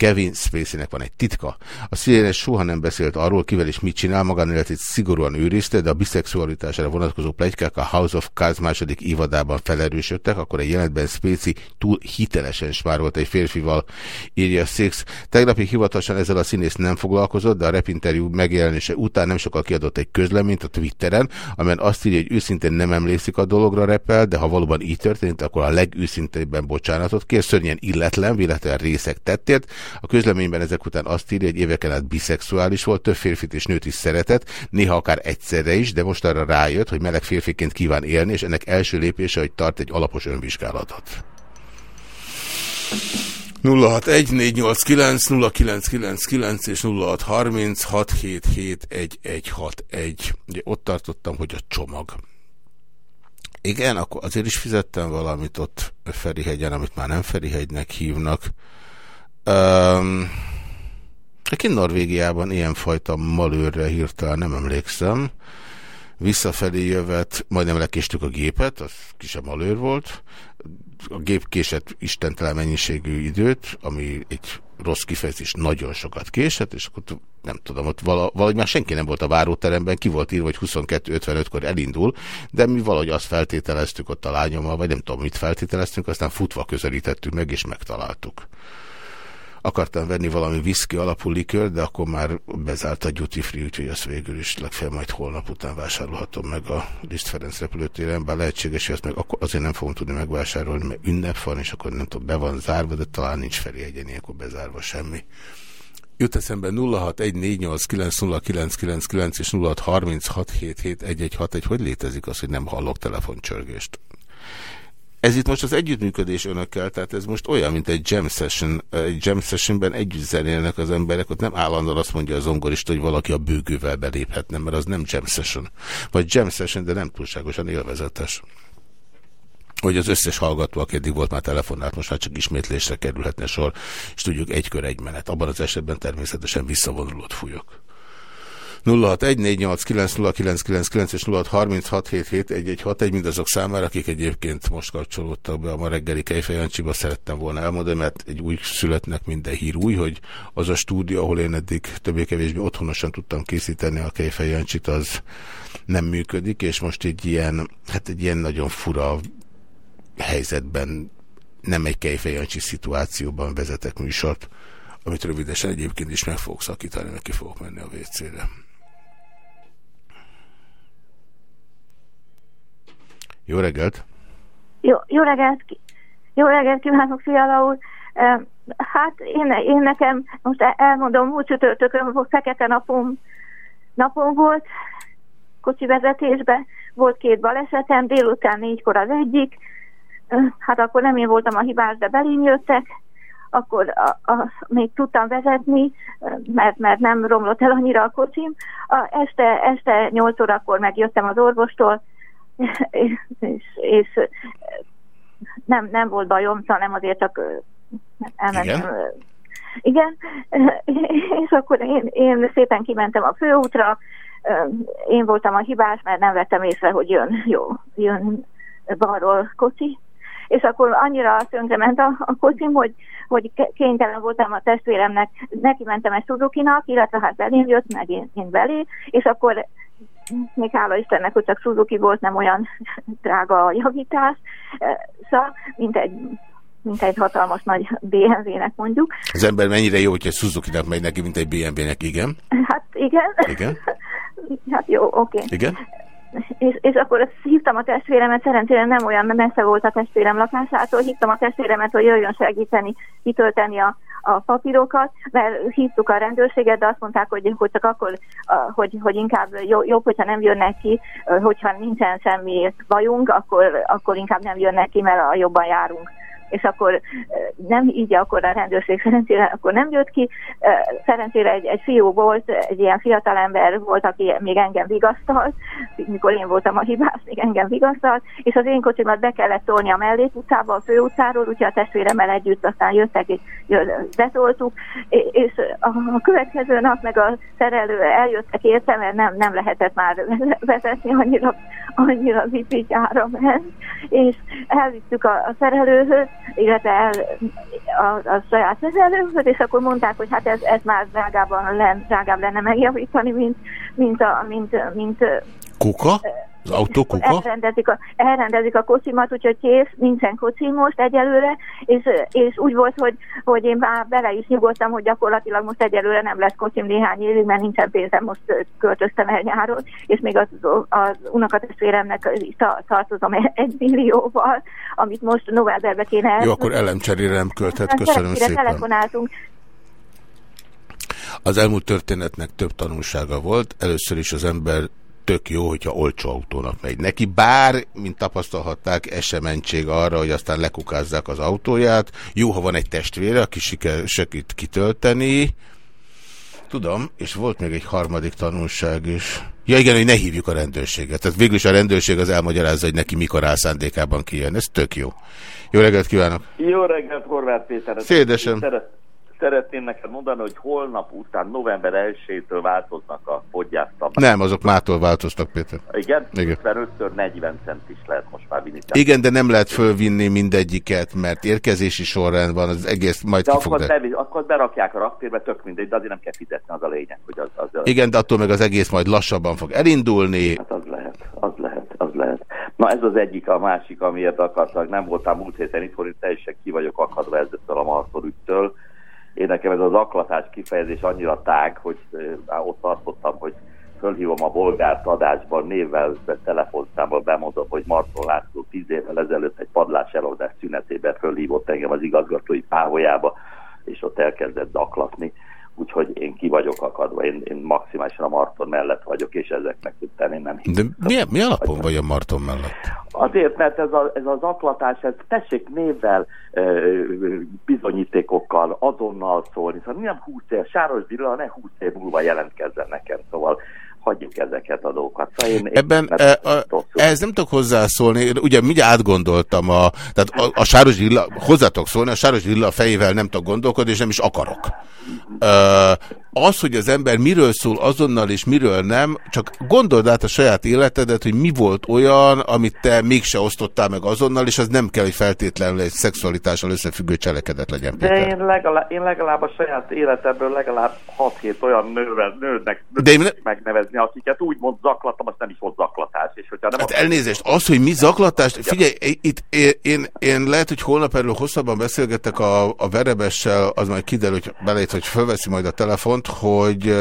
Kevin Spacey-nek van egy titka. A színész soha nem beszélt arról, kivel is mit csinál, magánéletét szigorúan őrizte, de a biszexualitására vonatkozó plegykák a House of Cards második évadában felerősödtek, akkor egy jelentben Spacey túl hitelesen smárolt egy férfival, írja Six. Tegnapi hivatalosan ezzel a színész nem foglalkozott, de a repinterjú megjelenése után nem sokkal kiadott egy közleményt a Twitteren, amelyen azt írja, hogy őszintén nem emlékszik a dologra repel, de ha valóban így történt, akkor a legőszintébben bocsánatot kér, szörnyen illetlen, véletlen részek tettért, a közleményben ezek után azt írja, hogy éveken át biszexuális volt, több férfit és nőt is szeretett, néha akár egyszerre is, de most arra rájött, hogy meleg férfiként kíván élni, és ennek első lépése, hogy tart egy alapos önvizsgálatot. 0614890999 és 0636771161. Ugye ott tartottam, hogy a csomag. Igen, akkor azért is fizettem valamit ott Ferihegyen, amit már nem Ferihegynek hívnak. Um, aki Norvégiában ilyenfajta malőrre hirtelen nem emlékszem. Visszafelé jövet, majdnem lekéstük a gépet, az kis a malőr volt. A gép késett istentelen mennyiségű időt, ami egy rossz kifejezés, nagyon sokat késett, és akkor nem tudom, ott vala, valahogy már senki nem volt a váróteremben, ki volt írva, hogy 22.55-kor elindul, de mi valahogy azt feltételeztük ott a lányommal, vagy nem tudom, mit feltételeztünk, aztán futva közelítettük meg, és megtaláltuk. Akartam venni valami viszki alapú likör, de akkor már bezárt a duty free, úgyhogy azt végül is legfeljebb majd holnap után vásárolhatom meg a Liszt Ferenc repülőtéren, bár lehetséges, hogy azt meg akkor azért nem fogom tudni megvásárolni, mert ünnep van, és akkor nem tudom, be van zárva, de talán nincs felé egyen, akkor bezárva semmi. Jut eszembe 0614890999 és 0636771161. Hogy létezik az, hogy nem hallok telefoncsörgést? Ez itt most az együttműködés önökkel, tehát ez most olyan, mint egy jam session. Egy jam sessionben együtt zenélnek az emberek, ott nem állandóan azt mondja az zongorista, hogy valaki a bőgővel beléphetne, mert az nem jam session. Vagy jam session, de nem túlságosan élvezetes. Hogy az összes hallgató, aki eddig volt már telefonált, most már csak ismétlésre kerülhetne sor, és tudjuk egy kör egy menet. Abban az esetben természetesen visszavonulót fújok. 0614890999 és 0636771161 mindazok számára, akik egyébként most kapcsolódtak be a ma reggeli Kejfejancsiba, szerettem volna elmondani, mert egy új születnek minden hír új, hogy az a stúdió, ahol én eddig többé-kevésbé otthonosan tudtam készíteni a Kejfejancsit, az nem működik, és most egy ilyen, hát egy ilyen nagyon fura helyzetben, nem egy Kejfejancsi szituációban vezetek műsort, amit rövidesen egyébként is meg fogok szakítani, neki fogok menni a WC-re. Jó reggelt! Jó, jó reggelt! Jó reggelt kívánok, Fiala úr! Hát én, én nekem, most elmondom, múlt csütörtökön fekete napom, napom volt, kocsi vezetésbe, volt két balesetem, délután négykor az egyik, hát akkor nem én voltam a hibás, de belém jöttek, akkor a, a, még tudtam vezetni, mert, mert nem romlott el annyira a kocsim. A, este, este 8 órakor megjöttem az orvostól, és, és nem, nem volt bajom, hanem azért csak elmentem. Igen? Igen, és akkor én, én szépen kimentem a főútra, én voltam a hibás, mert nem vettem észre, hogy jön, jó, jön balról kocsi, és akkor annyira ment a, a kocsim, hogy, hogy kénytelen voltam a testvéremnek, neki mentem egy Suzuki-nak, illetve hát belém jött, meg én, én belé, és akkor még hála Istennek, hogy csak Suzuki volt, nem olyan drága a javítás, szóval, mint egy mint egy hatalmas nagy BMW-nek mondjuk. Az ember mennyire jó, hogyha Suzuki-nak megy neki, mint egy BMW-nek, igen? Hát igen. Igen? Hát jó, oké. Okay. Igen? és, és akkor hívtam a testvéremet, szerencsére nem olyan messze volt a testvérem lakásától, hívtam a testvéremet, hogy jöjjön segíteni, kitölteni a, a papírokat, mert hívtuk a rendőrséget, de azt mondták, hogy, hogy csak akkor, hogy, hogy inkább jobb, hogyha nem jönnek ki, hogyha nincsen semmi bajunk, akkor, akkor inkább nem jönnek ki, mert a jobban járunk és akkor ö, nem így akkor a rendőrség szerencsére akkor nem jött ki. Ö, Szerencsére egy, egy fiú volt, egy ilyen fiatalember volt, aki még engem vigasztalt, mikor én voltam a hibás, még engem vigasztalt, és az én kocsimat be kellett tolni a mellékutcába, a főutcáról, úgyhogy a testvéremmel együtt aztán jöttek, és betoltuk, és a következő nap meg a szerelő eljöttek érte, mert nem, nem lehetett már vezetni annyira, annyira vipik áram ment, és elvittük a, a szerelőhöz, illetve el, a, a saját szerelőhöz, és akkor mondták, hogy hát ez, ez már drágában len, drágább lenne megjavítani, mint, mint, a, mint, mint Kuka? Az autó kuka? elrendezik a, elrendezik a kocsimat, úgyhogy kész, nincsen kocsim most egyelőre, és, és úgy volt, hogy, hogy én már bele is nyugodtam, hogy gyakorlatilag most egyelőre nem lesz kocsim néhány évig, mert nincsen pénzem, most költöztem el nyáron, és még az, az unokatestvéremnek is ta- tartozom egy millióval, amit most novemberbe kéne Jó, akkor elemcserére nem költhet, köszönöm szépen. telefonáltunk, Az elmúlt történetnek több tanulsága volt. Először is az ember tök jó, hogyha olcsó autónak megy neki, bár, mint tapasztalhatták, ez sem mentség arra, hogy aztán lekukázzák az autóját. Jó, ha van egy testvére, aki siker, segít kitölteni. Tudom, és volt még egy harmadik tanulság is. Ja igen, hogy ne hívjuk a rendőrséget. Tehát végül is a rendőrség az elmagyarázza, hogy neki mikor áll szándékában kijön. Ez tök jó. Jó reggelt kívánok! Jó reggelt, Horváth Péter. Szédesem. Szeret, szeretném neked mondani, hogy holnap után, november 1-től változnak a fogyasztam. Nem, azok mától változtak, Péter. Igen? Igen. 55-től 40 cent is lehet most már vinni. Igen, de nem lehet fölvinni mindegyiket, mert érkezési sorrend van, az egész majd De ki akkor, bevi, akkor berakják a raktérbe, tök mindegy, de azért nem kell fizetni, az a lényeg, hogy az, az, Igen, de attól meg az egész majd lassabban fog elindulni. Hát az lehet, az lehet, az lehet. Na ez az egyik, a másik, amiért akartak, nem voltam múlt héten itt, teljesen ki vagyok akadva ezzel a Martor ügytől. Én nekem ez az aklatás kifejezés annyira tág, hogy eh, ott tartottam, hogy fölhívom a bolgárt adásban, névvel, telefonszámmal bemondom, hogy Marton László tíz évvel ezelőtt egy padlás eladás szünetében fölhívott engem az igazgatói páholyába, és ott elkezdett zaklatni. Úgyhogy én ki vagyok akadva, én, én maximálisan a Marton mellett vagyok, és ezeknek tudtam, én nem De mi, mi alapon vagy a Marton mellett? Azért, mert ez, a, ez az aklatás, ez tessék névvel, bizonyítékokkal, azonnal szólni. Szóval nem 20 év, Sáros Villa ne 20 év múlva jelentkezzen nekem, szóval hagyjuk ezeket a dolgokat. Szóval én, Ebben e, a, ehhez nem tudok hozzászólni, én ugye mindjárt átgondoltam, a, tehát a, a Sáros Villa, hozzátok szólni, a Sáros Villa fejével nem tudok gondolkodni, és nem is akarok. Ö, az, hogy az ember miről szól azonnal és miről nem, csak gondold át a saját életedet, hogy mi volt olyan, amit te mégse osztottál meg azonnal, és az nem kell, hogy feltétlenül egy szexualitással összefüggő cselekedet legyen, De Péter. én legalább, én legalább a saját életemből legalább 6-7 olyan nővel, nőnek De én ne- megnevezni, akiket úgy mond zaklattam, az nem is volt zaklatás. És hogyha nem Hát elnézést, az, hogy mi zaklatást, figyelj, itt én, én, én lehet, hogy holnap erről hosszabban beszélgetek a, a verebessel, az majd kiderül, hogy belejött, hogy fölveszi majd a telefont, hogy,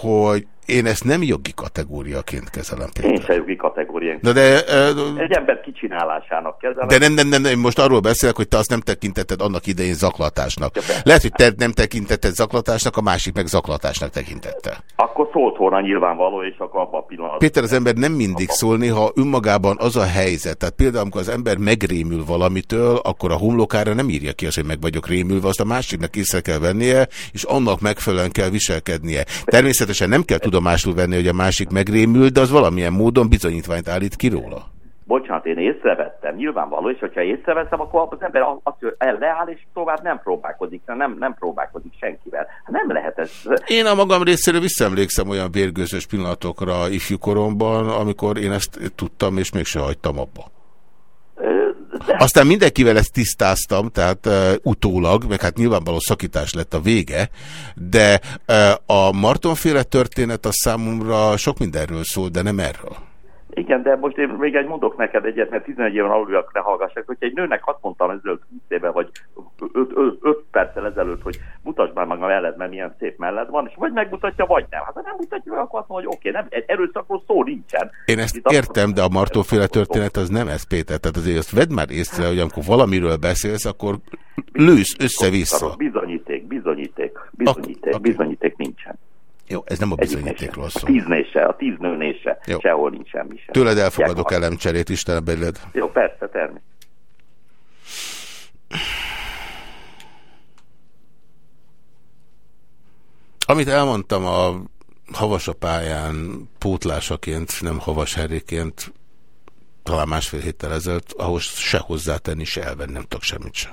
hogy én ezt nem jogi kategóriaként kezelem, Én Péter. se jogi kategóriánk. Na de, ö, Egy ember kicsinálásának kezelem. de nem, nem, nem, nem, most arról beszélek, hogy te azt nem tekintetted annak idején zaklatásnak. Lehet, hogy te nem tekintetted zaklatásnak, a másik meg zaklatásnak tekintette. Akkor szólt volna nyilvánvaló, és akkor abban a pillanatban. Péter, az ember nem mindig szól, néha önmagában az a helyzet. Tehát például, amikor az ember megrémül valamitől, akkor a homlokára nem írja ki azt, hogy meg vagyok rémülve, azt a másiknak észre kell vennie, és annak megfelelően kell viselkednie. Természetesen nem kell tudomásul venni, hogy a másik megrémül, de az valamilyen módon bizonyítványt állít ki róla. Bocsánat, én észrevettem, nyilvánvaló, és hogyha észreveszem, akkor az ember azt el leáll, és tovább nem próbálkozik, nem, nem próbálkozik senkivel. Hát nem lehet ez. Én a magam részéről visszaemlékszem olyan vérgőzös pillanatokra ifjú koromban, amikor én ezt tudtam, és mégse hagytam abba. Aztán mindenkivel ezt tisztáztam, tehát uh, utólag, meg hát nyilvánvaló szakítás lett a vége, de uh, a Martonféle történet a számomra sok mindenről szól, de nem erről. Igen, de most én még egy mondok neked egyet, mert 11 éven aluliak ne hallgassák, hogy egy nőnek azt mondtam ezelőtt 20 éve, vagy 5 perccel ezelőtt, hogy mutasd már meg a mellett, mert milyen szép mellett van, és vagy megmutatja, vagy nem. Hát ha nem mutatja, akkor azt mondja, hogy oké, okay, nem, erőszakról szó nincsen. Én ezt értem, de a Martóféle történet az nem ez, Péter. Tehát azért azt vedd már észre, hogy amikor valamiről beszélsz, akkor lősz össze-vissza. Bizonyíték, bizonyíték, bizonyíték, bizonyíték nincsen. Jó, ez nem a bizonyítékról szól. A tíznése, a tíznőnése, Jó. sehol nincs semmi sem. Tőled elfogadok elemcserét, Istenem belőled. Jó, persze, természetesen. Amit elmondtam a havasapályán pótlásaként, nem havas herriként, talán másfél héttel ezelőtt, ahhoz se hozzátenni, se elvenni nem tudok semmit sem.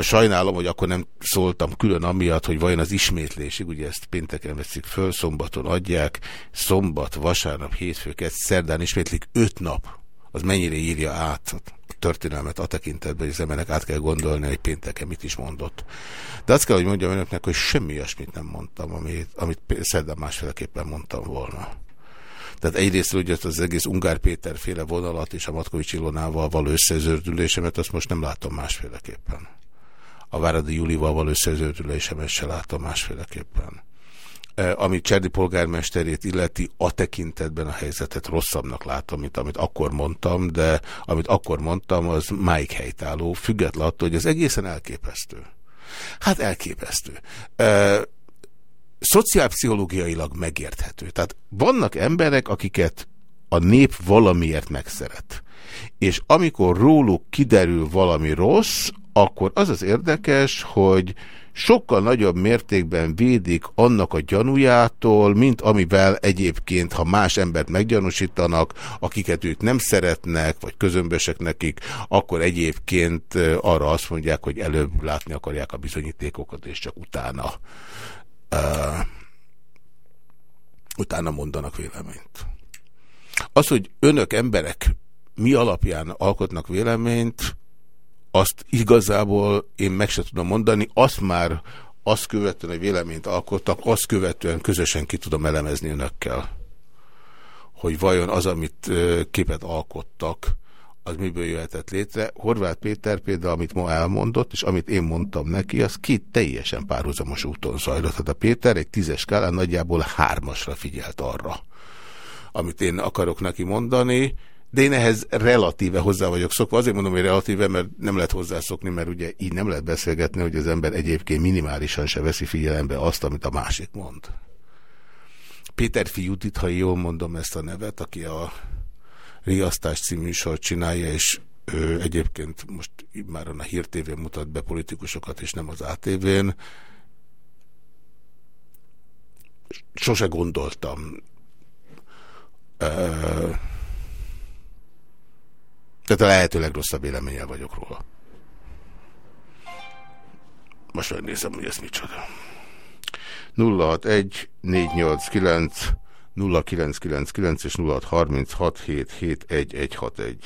Sajnálom, hogy akkor nem szóltam külön amiatt, hogy vajon az ismétlésig, ugye ezt pénteken veszik föl, szombaton adják, szombat, vasárnap, hétfőket, szerdán ismétlik öt nap. Az mennyire írja át a történelmet a tekintetben, hogy az embernek át kell gondolni, hogy pénteken mit is mondott. De azt kell, hogy mondjam önöknek, hogy semmi olyasmit nem mondtam, amit, amit szerdán másféleképpen mondtam volna. Tehát egyrészt ugye az egész Ungár Péter féle vonalat és a Matkovics Ilonával való összezördülésemet, azt most nem látom másféleképpen. A Váradi Julival való összezördülésemet se látom másféleképpen. E, ami Cserdi polgármesterét illeti, a tekintetben a helyzetet rosszabbnak látom, mint amit akkor mondtam, de amit akkor mondtam, az máig helytálló, független attól, hogy az egészen elképesztő. Hát elképesztő. Szociálpszichológiailag megérthető. Tehát vannak emberek, akiket a nép valamiért megszeret. És amikor róluk kiderül valami rossz, akkor az az érdekes, hogy sokkal nagyobb mértékben védik annak a gyanújától, mint amivel egyébként, ha más embert meggyanúsítanak, akiket ők nem szeretnek, vagy közömbösek nekik, akkor egyébként arra azt mondják, hogy előbb látni akarják a bizonyítékokat, és csak utána uh, utána mondanak véleményt. Az, hogy önök emberek mi alapján alkotnak véleményt, azt igazából én meg sem tudom mondani, azt már azt követően, hogy véleményt alkottak, azt követően közösen ki tudom elemezni önökkel, hogy vajon az, amit képet alkottak, az miből jöhetett létre. Horváth Péter például, amit ma elmondott, és amit én mondtam neki, az két teljesen párhuzamos úton zajlott. Tehát a Péter egy tízes skálán nagyjából hármasra figyelt arra, amit én akarok neki mondani, de én ehhez relatíve hozzá vagyok szokva. Azért mondom, hogy relatíve, mert nem lehet hozzászokni, mert ugye így nem lehet beszélgetni, hogy az ember egyébként minimálisan se veszi figyelembe azt, amit a másik mond. Péter Fiutit, ha jól mondom ezt a nevet, aki a Riasztás című sort csinálja, és ő egyébként most már a Hír TV mutat be politikusokat, és nem az ATV-n. Sose gondoltam. Tehát a lehető legrosszabb véleménnyel vagyok róla. Most megnézem, hogy ez micsoda. 061 489 0999 és 0636771161.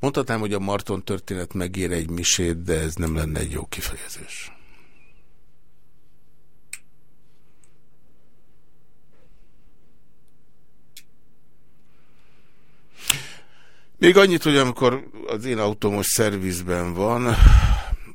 Mondhatnám, hogy a Marton történet megér egy misét, de ez nem lenne egy jó kifejezés. Még annyit, hogy amikor az én autómos szervizben van,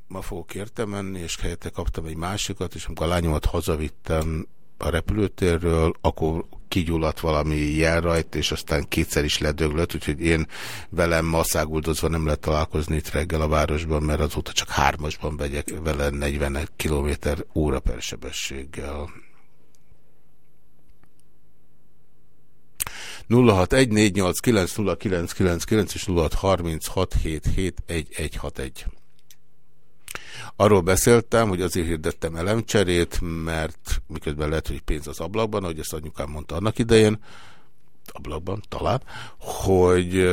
ma fogok érte menni, és helyette kaptam egy másikat, és amikor a lányomat hazavittem a repülőtérről, akkor kigyulladt valami jel rajt, és aztán kétszer is ledöglött, úgyhogy én velem masszáguldozva nem lehet találkozni itt reggel a városban, mert azóta csak hármasban vegyek vele 40 km óra per sebességgel. 0614890999 és 0636771161. Arról beszéltem, hogy azért hirdettem elemcserét, mert miközben lehet, hogy pénz az ablakban, ahogy ezt anyukám mondta annak idején, ablakban, talán, hogy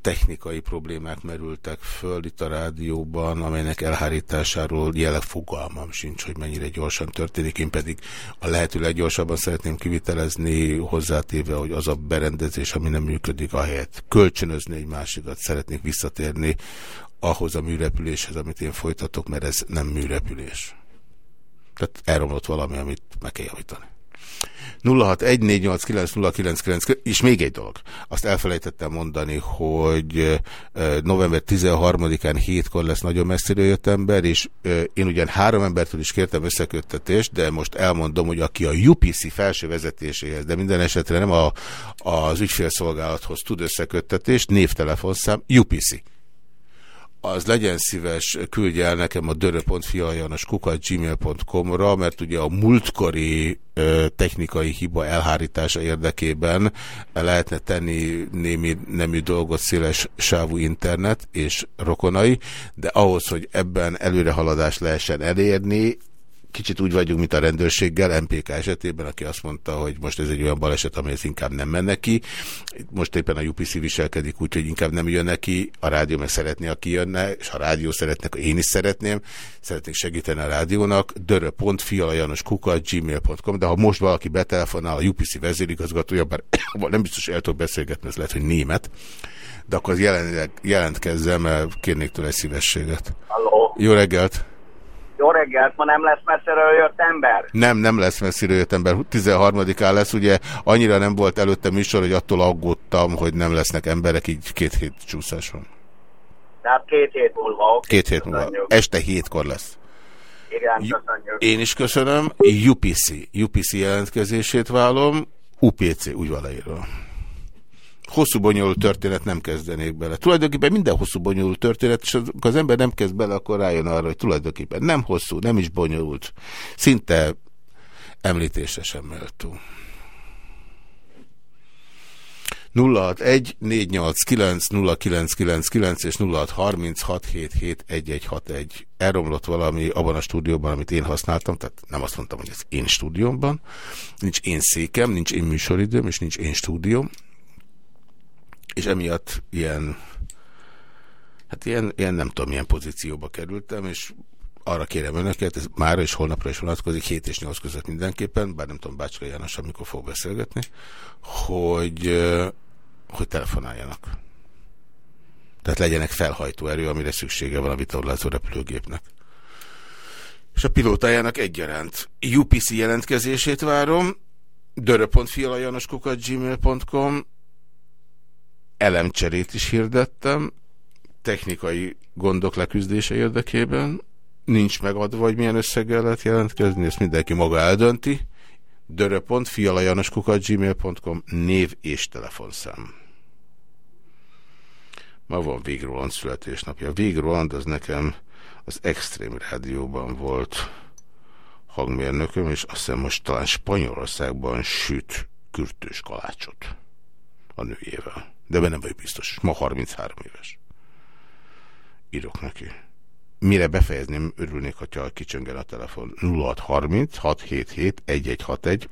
technikai problémák merültek föl itt a rádióban, amelynek elhárításáról jelenleg fogalmam sincs, hogy mennyire gyorsan történik. Én pedig a lehető leggyorsabban szeretném kivitelezni, hozzátéve, hogy az a berendezés, ami nem működik, ahelyett kölcsönözni egy másikat, szeretnék visszatérni ahhoz a műrepüléshez, amit én folytatok, mert ez nem műrepülés. Tehát elromlott valami, amit meg kell javítani. 0614890999 és még egy dolog. Azt elfelejtettem mondani, hogy november 13-án hétkor lesz nagyon messzire jött ember, és én ugyan három embertől is kértem összeköttetést, de most elmondom, hogy aki a UPC felső vezetéséhez, de minden esetre nem a, az ügyfélszolgálathoz tud összeköttetést, névtelefonszám UPC az legyen szíves, küldje el nekem a dörö.fialjanos kukat.gmail.com-ra, mert ugye a múltkori technikai hiba elhárítása érdekében lehetne tenni némi nemű dolgot széles sávú internet és rokonai, de ahhoz, hogy ebben előrehaladást lehessen elérni, kicsit úgy vagyunk, mint a rendőrséggel, MPK esetében, aki azt mondta, hogy most ez egy olyan baleset, amelyhez inkább nem menne ki. Most éppen a UPC viselkedik úgy, hogy inkább nem jön neki, a rádió meg szeretné, aki jönne, és a rádió szeretnek, én is szeretném, szeretnék segíteni a rádiónak, dörö.fialajanoskukat, gmail.com, de ha most valaki betelefonál a UPC vezérigazgatója, bár nem biztos el tudok beszélgetni, ez lehet, hogy német, de akkor jelentkezzem, kérnék tőle egy szívességet. Halló. Jó reggelt! Jó reggelt, ma nem lesz messziről jött ember? Nem, nem lesz messziről jött ember. 13-án lesz, ugye annyira nem volt előtte műsor, hogy attól aggódtam, hogy nem lesznek emberek, így két hét csúszás van. Tehát két hét múlva, oké. Két hét múlva. Este hétkor lesz. Igen, köszönjük. Én is köszönöm. UPC. UPC jelentkezését válom. UPC, úgy van leírva hosszú bonyolult történet nem kezdenék bele. Tulajdonképpen minden hosszú bonyolult történet, és ha az ember nem kezd bele, akkor rájön arra, hogy tulajdonképpen nem hosszú, nem is bonyolult. Szinte említésre sem méltó. 061 489 0999 és 0636771161. Elromlott valami abban a stúdióban, amit én használtam, tehát nem azt mondtam, hogy ez én stúdiómban. Nincs én székem, nincs én műsoridőm, és nincs én stúdióm és emiatt ilyen, hát ilyen, ilyen nem tudom, milyen pozícióba kerültem, és arra kérem önöket, ez mára és holnapra is vonatkozik, 7 és 8 között mindenképpen, bár nem tudom, Bácska János, amikor fog beszélgetni, hogy, hogy telefonáljanak. Tehát legyenek felhajtó erő, amire szüksége van a vitorlázó repülőgépnek. És a pilótájának egyaránt UPC jelentkezését várom, dörö.fialajanoskukat.gmail.com elemcserét is hirdettem, technikai gondok leküzdése érdekében. Nincs megadva, hogy milyen összeggel lehet jelentkezni, ezt mindenki maga eldönti. dörö.fialajanoskukat.gmail.com név és telefonszám. Ma van Végroland születésnapja. Végroland az nekem az Extrém Rádióban volt hangmérnököm, és azt hiszem most talán Spanyolországban süt kürtős kalácsot a nőjével de benne vagy biztos. Ma 33 éves. Írok neki. Mire befejezném, örülnék, hogyha kicsöngen a telefon. 0630 677 1161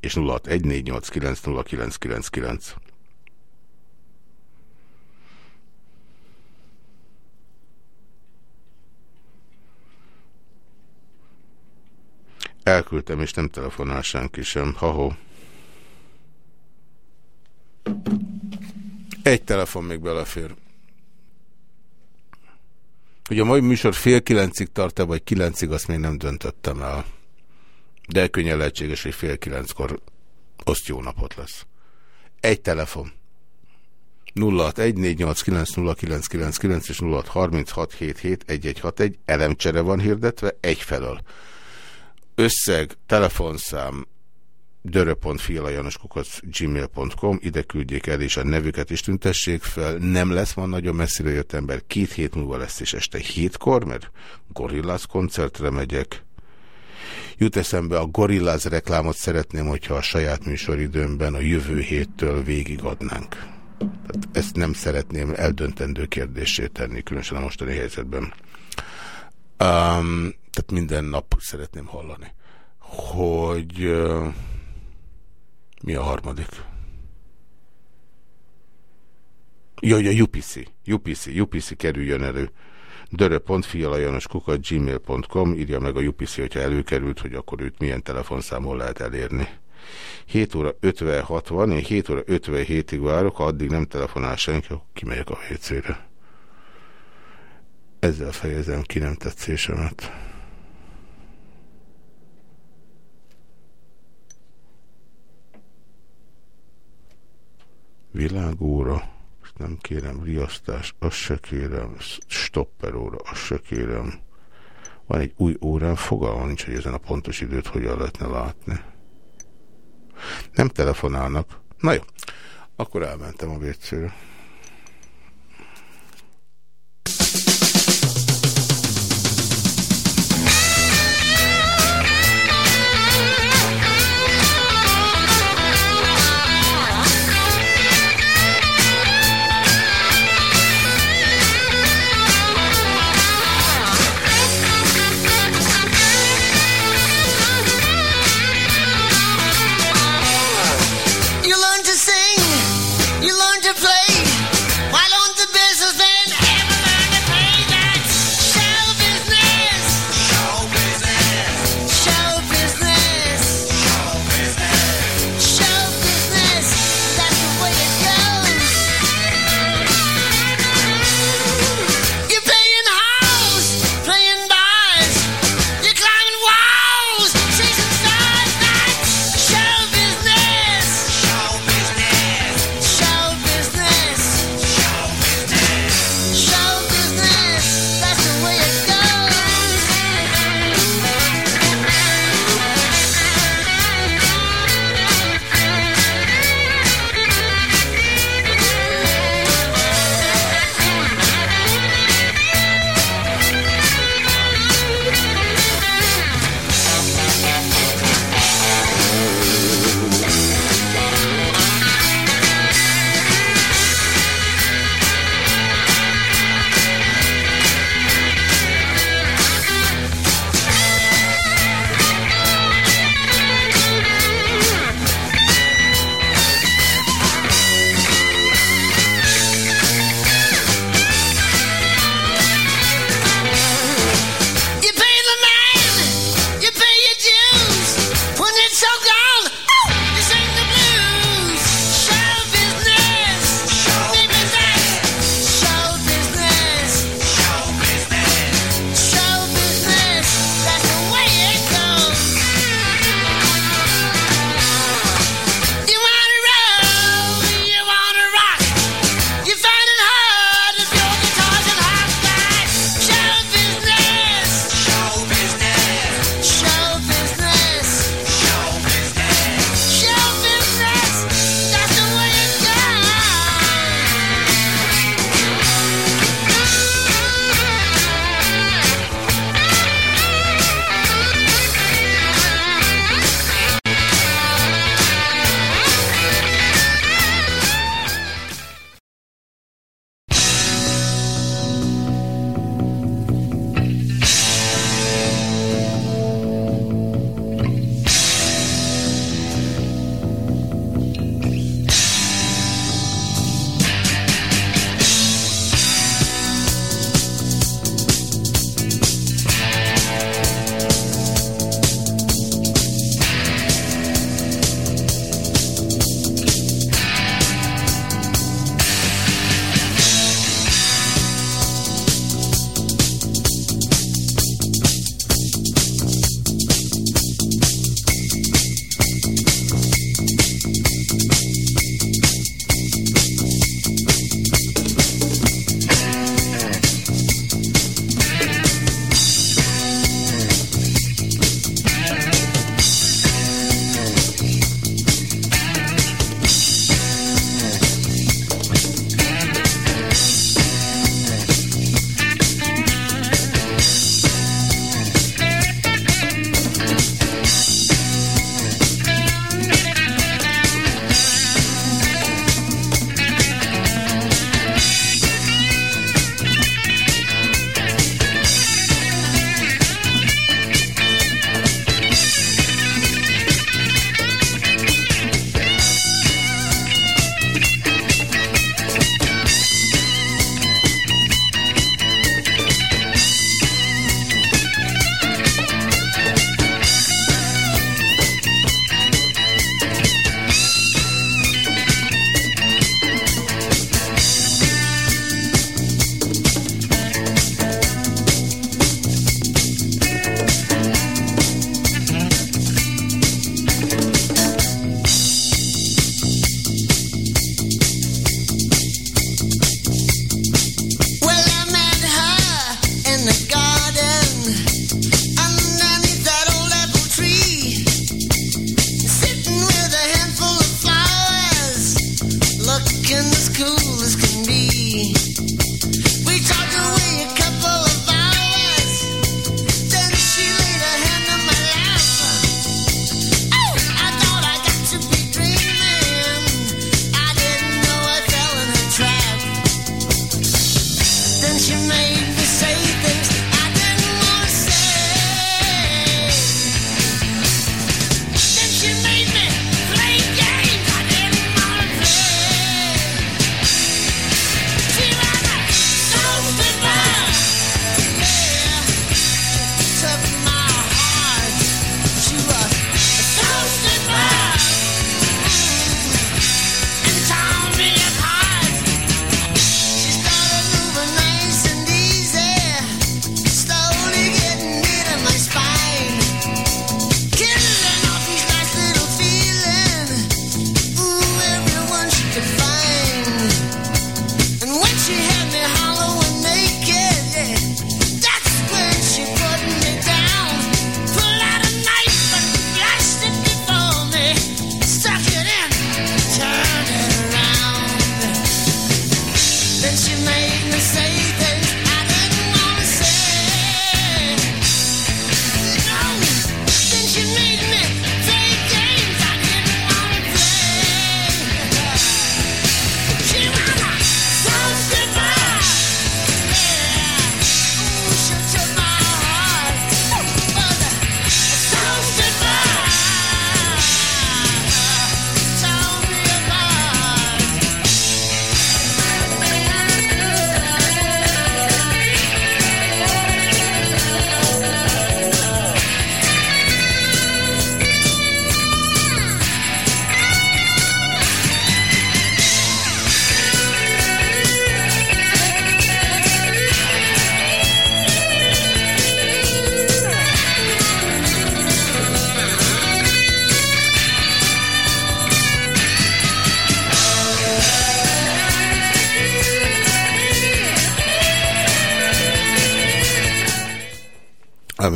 és 0614890999. Elküldtem, és nem telefonál senki sem. Ha-ho. Egy telefon még belefér. Ugye a mai műsor fél kilencig tart-e, vagy kilencig, azt még nem döntöttem el. De könnyen lehetséges, hogy fél kilenckor oszt jó napot lesz. Egy telefon. 0614890999 és 0636771161 elemcsere van hirdetve egyfelől. Összeg, telefonszám, dörö.fialajanoskukac.gmail.com ide küldjék el, és a nevüket is tüntessék fel. Nem lesz ma nagyon messzire jött ember. Két hét múlva lesz, és este hétkor, mert Gorillaz koncertre megyek. Jut eszembe, a Gorillaz reklámot szeretném, hogyha a saját műsoridőmben a jövő héttől végigadnánk. Tehát ezt nem szeretném eldöntendő kérdését tenni, különösen a mostani helyzetben. Um, tehát minden nap szeretném hallani, hogy... Uh, mi a harmadik? Hogy a UPC, UPC, UPC kerüljön elő. dörö.fialajanoskukat gmail.com írja meg a UPC, hogyha előkerült, hogy akkor őt milyen telefonszámon lehet elérni. 7 óra 56 van, én 7 óra 57-ig várok, addig nem telefonál senki, akkor kimegyek a WC-re. Ezzel fejezem ki nem tetszésemet. Világóra, azt nem kérem, riasztás, azt se kérem, stopperóra, azt se kérem. Van egy új órán, fogalmam nincs, hogy ezen a pontos időt hogyan lehetne látni. Nem telefonálnak. Na jó, akkor elmentem a WC-re.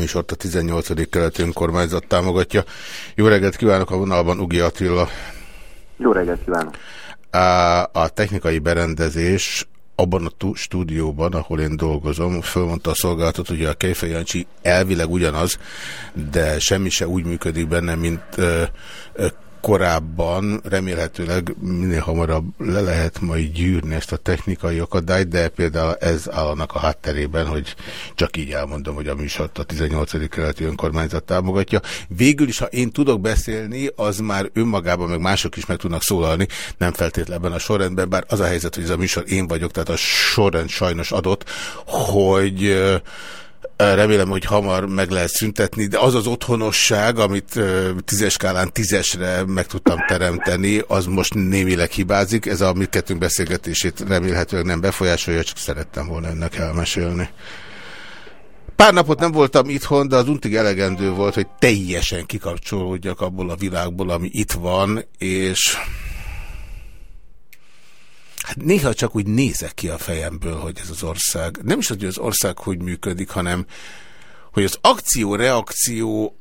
Műsort a 18. keleti önkormányzat támogatja. Jó reggelt kívánok a vonalban, Ugi Attila. Jó reggelt kívánok! A technikai berendezés abban a tú- stúdióban, ahol én dolgozom, fölmondta a szolgáltató, hogy a Kejfej Jancsi elvileg ugyanaz, de semmi se úgy működik benne, mint ö, ö, korábban, remélhetőleg minél hamarabb le lehet majd gyűrni ezt a technikai akadályt, de például ez áll annak a hátterében, hogy csak így elmondom, hogy a műsort a 18. keleti önkormányzat támogatja. Végül is, ha én tudok beszélni, az már önmagában, meg mások is meg tudnak szólalni, nem feltétlenül a sorrendben, bár az a helyzet, hogy ez a műsor én vagyok, tehát a sorrend sajnos adott, hogy Remélem, hogy hamar meg lehet szüntetni, de az az otthonosság, amit tízes skálán tízesre meg tudtam teremteni, az most némileg hibázik. Ez a mi kettőnk beszélgetését remélhetőleg nem befolyásolja, csak szerettem volna önnek elmesélni. Pár napot nem voltam itthon, de az untig elegendő volt, hogy teljesen kikapcsolódjak abból a világból, ami itt van, és hát néha csak úgy nézek ki a fejemből, hogy ez az ország, nem is hogy az ország hogy működik, hanem hogy az akció-reakció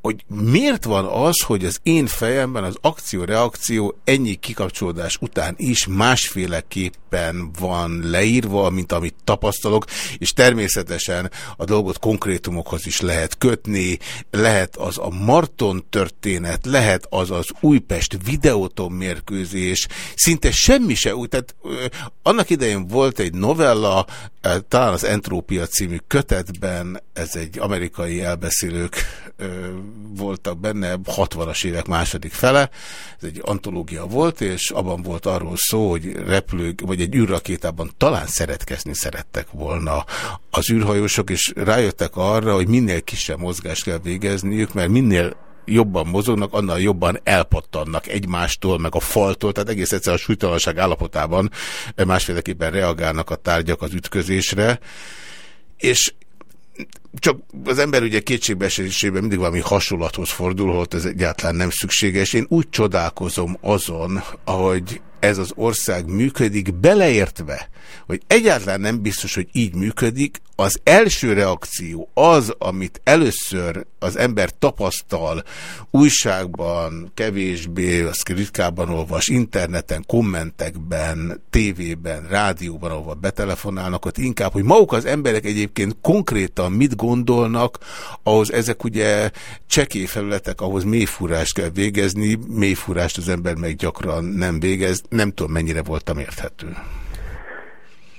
hogy miért van az, hogy az én fejemben az akció-reakció ennyi kikapcsolódás után is másféleképpen van leírva, mint amit tapasztalok, és természetesen a dolgot konkrétumokhoz is lehet kötni, lehet az a Marton történet, lehet az az Újpest videóton mérkőzés, szinte semmi se úgy, tehát ö, annak idején volt egy novella, talán az Entrópia című kötetben, ez egy amerikai elbeszélők voltak benne, 60-as évek második fele, ez egy antológia volt, és abban volt arról szó, hogy repülők, vagy egy űrrakétában talán szeretkezni szerettek volna az űrhajósok, és rájöttek arra, hogy minél kisebb mozgást kell végezniük, mert minél jobban mozognak, annál jobban elpattannak egymástól, meg a faltól, tehát egész egyszer a súlytalanság állapotában másféleképpen reagálnak a tárgyak az ütközésre, és csak az ember ugye kétségbeesésében mindig valami hasonlathoz fordul, hogy ez egyáltalán nem szükséges. Én úgy csodálkozom azon, ahogy ez az ország működik, beleértve, hogy egyáltalán nem biztos, hogy így működik, az első reakció az, amit először az ember tapasztal újságban, kevésbé, azt ritkábban olvas, interneten, kommentekben, tévében, rádióban, ahol betelefonálnak, ott inkább, hogy maguk az emberek egyébként konkrétan mit gondolnak, ahhoz ezek ugye csekély felületek, ahhoz mélyfúrást kell végezni, mélyfúrást az ember meg gyakran nem végez, nem tudom mennyire voltam érthető.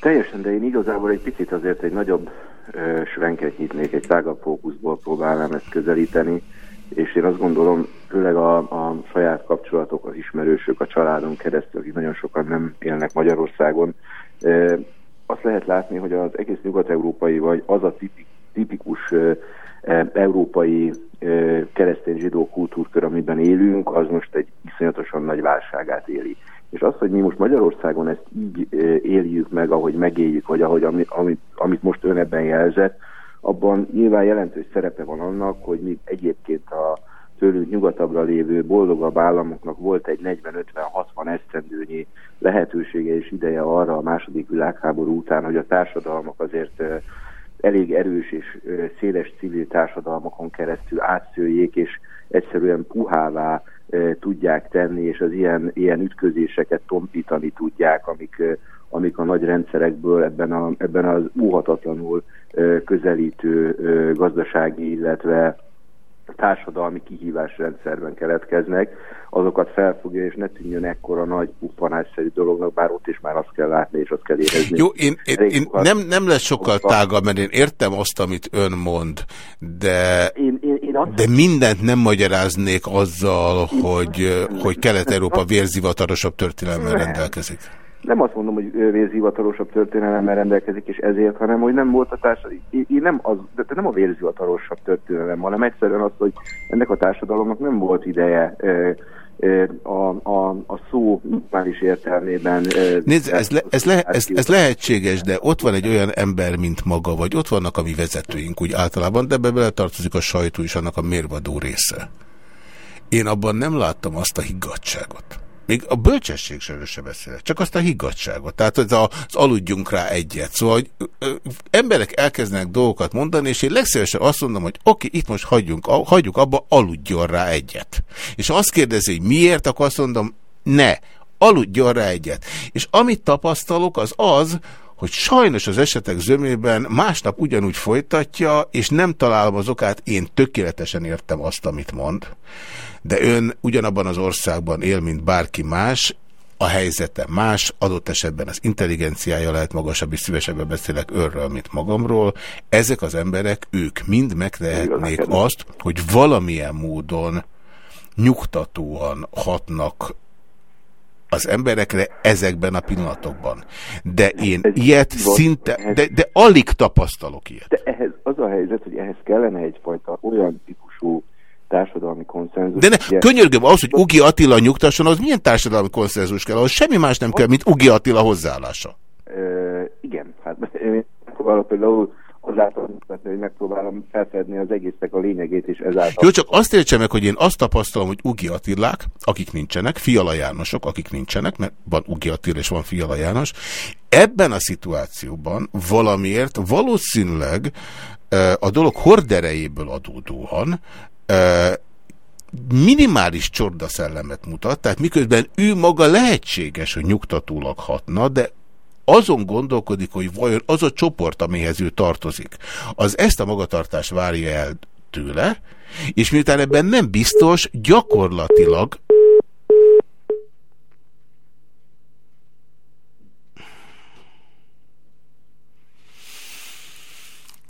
Teljesen, de én igazából egy picit azért egy nagyobb ö, svenket nyitnék, egy tágabb fókuszból próbálnám ezt közelíteni, és én azt gondolom, főleg a, a saját kapcsolatok, az ismerősök, a családon keresztül, akik nagyon sokan nem élnek Magyarországon, ö, azt lehet látni, hogy az egész nyugat-európai, vagy az a tipik, tipikus ö, ö, európai keresztény zsidó kultúrkör, amiben élünk, az most egy iszonyatosan nagy válságát éli. És az, hogy mi most Magyarországon ezt így éljük meg, ahogy megéljük, vagy ahogy ami, amit, amit most ön ebben jelzett, abban nyilván jelentős szerepe van annak, hogy még egyébként a tőlünk nyugatabbra lévő boldogabb államoknak volt egy 40-50-60 esztendőnyi lehetősége és ideje arra a második világháború után, hogy a társadalmak azért elég erős és széles civil társadalmakon keresztül átszőjék, és egyszerűen puhává tudják tenni, és az ilyen, ilyen ütközéseket tompítani tudják, amik, amik a nagy rendszerekből ebben, a, ebben az úhatatlanul ö, közelítő gazdasági, illetve társadalmi kihívásrendszerben keletkeznek, azokat felfogja, és ne tűnjön ekkora nagy puffanásszerű dolognak, bár ott is már azt kell látni, és azt kell érezni. Jó, én, én, én nem, nem lesz sokkal tágabb, mert én értem azt, amit ön mond, de, Én, én, én azt de mindent nem magyaráznék azzal, hogy, hogy Kelet-Európa vérzivatarosabb történelemmel rendelkezik. Nem azt mondom, hogy ö, vérzivatalosabb történelemmel rendelkezik, és ezért, hanem hogy nem volt a társadalom, nem, az, de nem a vérzivatalosabb történelem, hanem egyszerűen az, hogy ennek a társadalomnak nem volt ideje a, a, a szó normális értelmében. Nézd, ez, le, ez, le, ez, ez lehetséges, de ott van egy olyan ember, mint maga, vagy ott vannak a mi vezetőink úgy általában, de ebbe beletartozik a sajtó is, annak a mérvadó része. Én abban nem láttam azt a higgadságot. Még a bölcsességről se beszélek, csak azt a higgadságot. Tehát az, a, az aludjunk rá egyet. Szóval, hogy ö, emberek elkezdenek dolgokat mondani, és én legszívesen azt mondom, hogy oké, itt most hagyjunk, a- hagyjuk abba, aludjon rá egyet. És azt kérdezi, hogy miért, akkor azt mondom, ne, aludjon rá egyet. És amit tapasztalok, az az, hogy sajnos az esetek zömében másnap ugyanúgy folytatja, és nem találom az okát, én tökéletesen értem azt, amit mond, de ön ugyanabban az országban él, mint bárki más, a helyzete más, adott esetben az intelligenciája lehet magasabb, és szívesebben beszélek önről, mint magamról. Ezek az emberek, ők mind megtehetnék azt, hogy valamilyen módon nyugtatóan hatnak az emberekre ezekben a pillanatokban. De én ilyet szinte, de, de alig tapasztalok ilyet. De ehhez az a helyzet, hogy ehhez kellene egyfajta olyan típusú társadalmi konszenzus. De ne, ugye- könyörgöm, az, hogy Ugi Attila nyugtasson, az milyen társadalmi konszenzus kell? Az semmi más nem kell, mint Ugi Attila hozzáállása. Ö, igen, hát én megpróbálok például azáltal mutatni, hogy megpróbálom felfedni az egésznek a lényegét, és ezáltal... Jó, csak azt értse meg, hogy én azt tapasztalom, hogy Ugi Attilák, akik nincsenek, Fiala Jánosok, akik nincsenek, mert van Ugi Attila és van Fiala János, ebben a szituációban valamiért valószínűleg a dolog horderejéből adódóan minimális csordaszellemet mutat, tehát miközben ő maga lehetséges, hogy nyugtatólag hatna, de azon gondolkodik, hogy vajon az a csoport, amihez ő tartozik, az ezt a magatartást várja el tőle, és miután ebben nem biztos, gyakorlatilag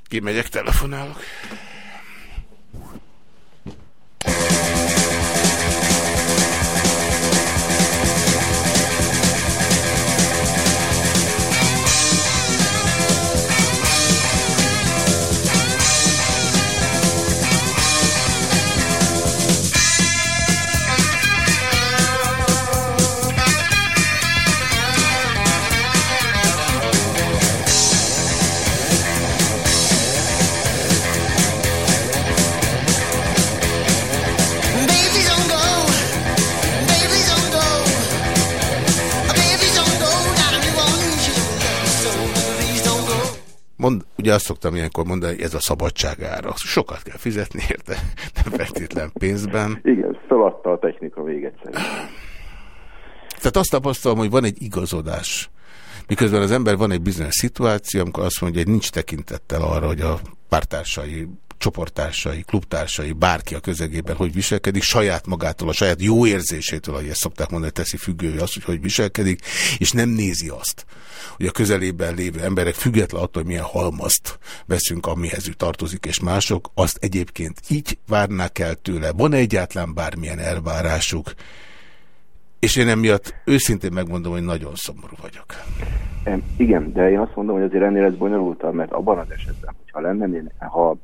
kimegyek, telefonálok. Ugye azt szoktam ilyenkor mondani, hogy ez a szabadságára. Sokat kell fizetni érte, nem feltétlen pénzben. Igen, feladta a technika véget szerintem. Tehát azt tapasztalom, hogy van egy igazodás. Miközben az ember van egy bizonyos szituáció, amikor azt mondja, hogy nincs tekintettel arra, hogy a pártársai csoporttársai, klubtársai, bárki a közegében hogy viselkedik, saját magától, a saját jó érzésétől, ahogy ezt szokták mondani, teszi függővé azt, hogy hogy viselkedik, és nem nézi azt, hogy a közelében lévő emberek független attól, hogy milyen halmazt veszünk, amihez ő tartozik, és mások, azt egyébként így várnák el tőle. Van -e egyáltalán bármilyen elvárásuk? És én emiatt őszintén megmondom, hogy nagyon szomorú vagyok. Igen, de én azt mondom, hogy azért ennél ez bonyolultabb, mert abban az esetben, hogyha lenne, ha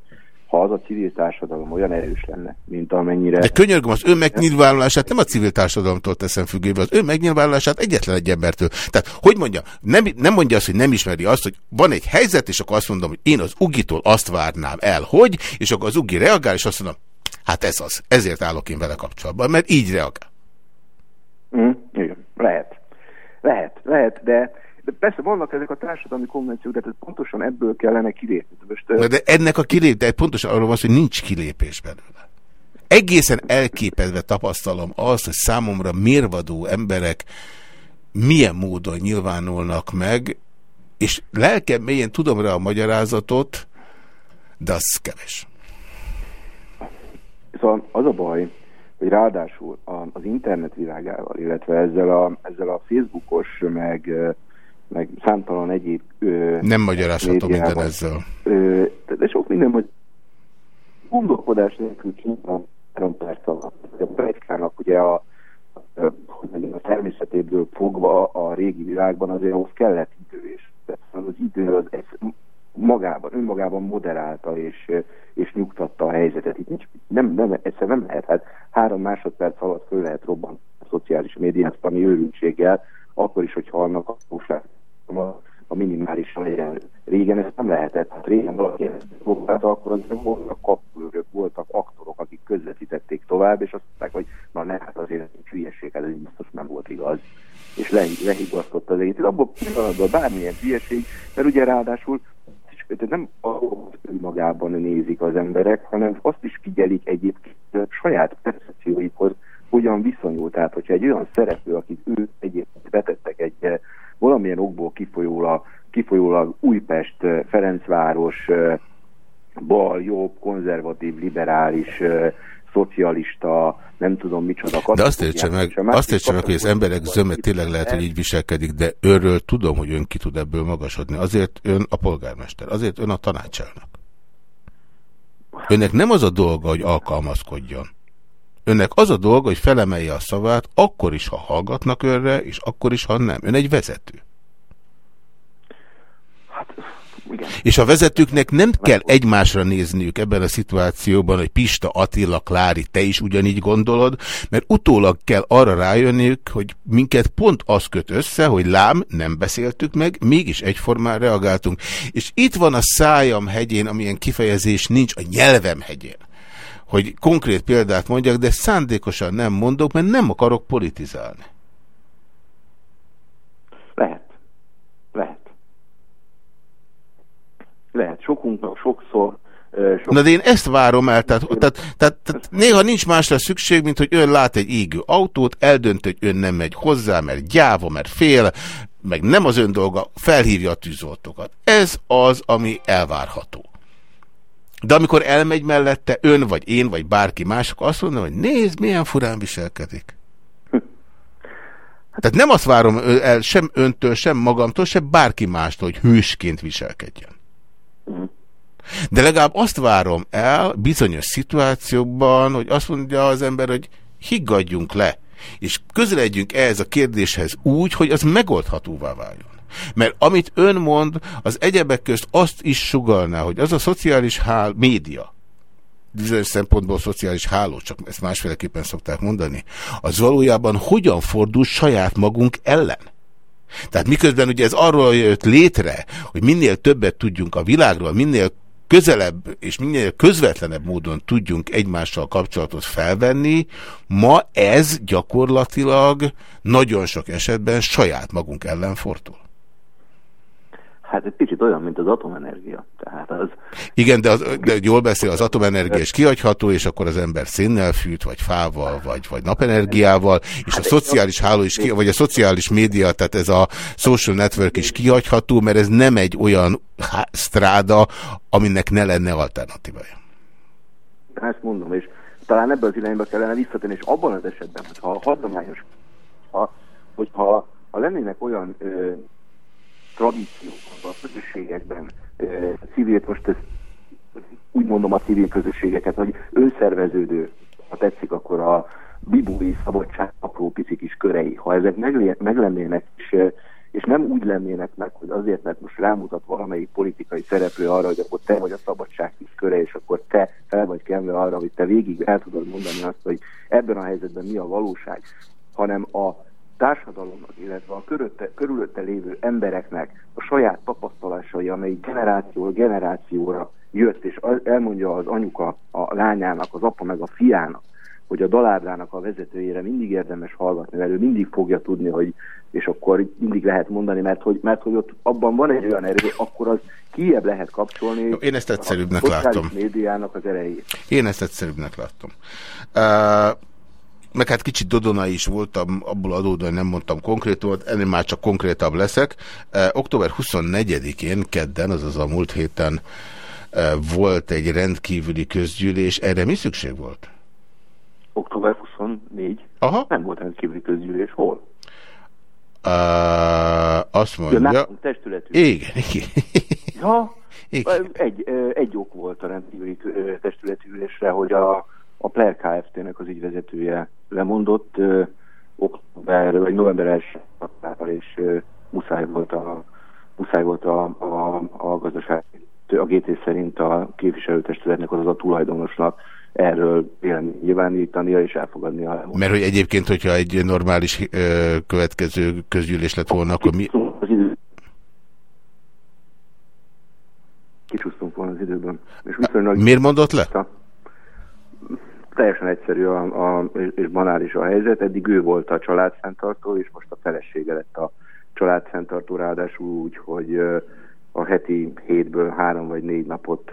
ha az a civil társadalom olyan erős lenne, mint amennyire... De könyörgöm, az ön megnyilvánulását nem a civil társadalomtól teszem függőbe, az ön megnyilvánulását egyetlen egy embertől. Tehát, hogy mondja, nem, nem mondja azt, hogy nem ismeri azt, hogy van egy helyzet, és akkor azt mondom, hogy én az Ugitól azt várnám el, hogy, és akkor az Ugi reagál, és azt mondom, hát ez az, ezért állok én vele kapcsolatban, mert így reagál. Mm, igen, lehet. Lehet, lehet, de de persze vannak ezek a társadalmi konvenciók, de pontosan ebből kellene kilépni. Most, de ennek a kilép, de pontosan arról van, hogy nincs kilépés belőle. Egészen elképedve tapasztalom azt, hogy számomra mérvadó emberek milyen módon nyilvánulnak meg, és lelkem mélyen tudom rá a magyarázatot, de az kevés. Szóval az a baj, hogy ráadásul az internet világával, illetve ezzel a, ezzel a Facebookos, meg meg számtalan egyéb... Ö, nem magyarázható minden ezzel. Ö, de sok minden, hogy gondolkodás nélkül csinálom három perc alatt. A plegykának ugye a, a, a természetéből fogva a régi világban azért ahhoz kellett idő, és az idő az ez magában, önmagában moderálta és, és nyugtatta a helyzetet. Itt nincs, nem, nem, egyszer nem lehet, hát három másodperc alatt föl lehet robban a szociális médiát, ami őrültséggel, akkor is, hogyha annak a a, a minimálisan legyen. Régen ezt nem lehetett. Hát régen valaki ezt akkor azért voltak kapulőrök, voltak aktorok, akik közvetítették tovább, és azt mondták, hogy na ne, hát azért ez egy hülyeség, ez biztos nem volt igaz. És le, lehigasztott az egész. Abban pillanatban bármilyen hülyeség, mert ugye ráadásul nem magában nézik az emberek, hanem azt is figyelik egyébként saját percepcióikhoz, hogyan viszonyul. Tehát, hogyha egy olyan szereplő, akit ő egyébként vetettek egy valamilyen okból kifolyólag, kifolyólag Újpest, Ferencváros, bal, jobb, konzervatív, liberális, szocialista, nem tudom micsoda. De azt értse meg, azt értse meg, hogy az emberek zöme tényleg lehet, hogy így viselkedik, de őről tudom, hogy ön ki tud ebből magasodni. Azért ön a polgármester, azért ön a tanácselnök. Önnek nem az a dolga, hogy alkalmazkodjon. Önnek az a dolga, hogy felemelje a szavát, akkor is, ha hallgatnak önre, és akkor is, ha nem. Ön egy vezető. Hát, igen. És a vezetőknek nem kell egymásra nézniük ebben a szituációban, hogy Pista, Attila, Klári, te is ugyanígy gondolod, mert utólag kell arra rájönniük, hogy minket pont az köt össze, hogy lám, nem beszéltük meg, mégis egyformán reagáltunk. És itt van a szájam hegyén, amilyen kifejezés nincs a nyelvem hegyén hogy konkrét példát mondjak, de szándékosan nem mondok, mert nem akarok politizálni. Lehet. Lehet. Lehet. Sokunknak sokszor sok... Na de én ezt várom el, tehát, tehát, tehát, tehát néha nincs másra szükség, mint hogy ön lát egy égő autót, eldönt, hogy ön nem megy hozzá, mert gyáva, mert fél, meg nem az ön dolga, felhívja a tűzoltókat. Ez az, ami elvárható. De amikor elmegy mellette ön, vagy én, vagy bárki más, akkor azt mondom, hogy nézd, milyen furán viselkedik. Tehát nem azt várom el sem öntől, sem magamtól, sem bárki mástól, hogy hősként viselkedjen. De legalább azt várom el bizonyos szituációkban, hogy azt mondja az ember, hogy higgadjunk le, és közeledjünk ehhez a kérdéshez úgy, hogy az megoldhatóvá váljon. Mert amit ön mond, az egyebek közt azt is sugalná, hogy az a szociális hál, média, bizonyos szempontból szociális háló, csak ezt másféleképpen szokták mondani, az valójában hogyan fordul saját magunk ellen? Tehát miközben ugye ez arról jött létre, hogy minél többet tudjunk a világról, minél közelebb és minél közvetlenebb módon tudjunk egymással kapcsolatot felvenni, ma ez gyakorlatilag nagyon sok esetben saját magunk ellen fordul. Hát egy kicsit olyan, mint az atomenergia. Tehát az... Igen, de, az, de jól beszél, az atomenergia is kihagyható, és akkor az ember szénnel fűt, vagy fával, vagy, vagy napenergiával, és Hát a szociális háló is, ki, vagy a szociális média, tehát ez a social network is kihagyható, mert ez nem egy olyan stráda, aminek ne lenne alternatívája. Ezt mondom, és talán ebben az irányba kellene visszatenni, és abban az esetben, hogyha a hagyományos, ha, hogyha ha lennének olyan ö, tradíciók a közösségekben, civil, most ezt úgy mondom a civil közösségeket, hogy önszerveződő, ha tetszik, akkor a bibúi szabadság apró pici kis körei, ha ezek meglennének, és, ö, és nem úgy lennének meg, hogy azért, mert most rámutat valamelyik politikai szereplő arra, hogy akkor te vagy a szabadság kis köre, és akkor te fel vagy kelve arra, hogy te végig el tudod mondani azt, hogy ebben a helyzetben mi a valóság, hanem a társadalomnak, illetve a körülötte, körülötte lévő embereknek a saját tapasztalásai, amely generációról generációra jött, és elmondja az anyuka a lányának, az apa meg a fiának, hogy a dalábrának a vezetőjére mindig érdemes hallgatni, mert ő mindig fogja tudni, hogy és akkor mindig lehet mondani, mert hogy, mert hogy ott abban van egy olyan erő, akkor az kiebb lehet kapcsolni. Jó, én ezt egyszerűbbnek a látom. médiának az erejét. Én ezt egyszerűbbnek láttam. Uh, meg hát kicsit dodona is voltam, abból adódóan nem mondtam konkrétumot, ennél már csak konkrétabb leszek. Uh, október 24-én, kedden, azaz a múlt héten uh, volt egy rendkívüli közgyűlés. Erre mi szükség volt? Október 24. Aha. Nem volt rendkívüli közgyűlés. Hol? Uh, azt Ja, mondja... nálunk testületünk. Igen, igen. Ja, Igen. egy, egy ok volt a rendkívüli ülésre, hogy a, a Player Kft-nek az ügyvezetője lemondott október vagy november 1 és muszáj volt a muszáj volt a, a, a gazdaság a GT szerint a képviselőtestületnek, azaz a tulajdonosnak erről nyilvánítania és elfogadnia. Mert hogy egyébként, hogyha egy normális ö, következő közgyűlés lett volna, akkor mi... Kicsúsztunk volna az időben. És viszonylag... Miért mondott le? Teljesen egyszerű a, a, és banális a helyzet. Eddig ő volt a családfenntartó, és most a felesége lett a családfenntartó, ráadásul úgy, hogy a heti hétből három vagy négy napot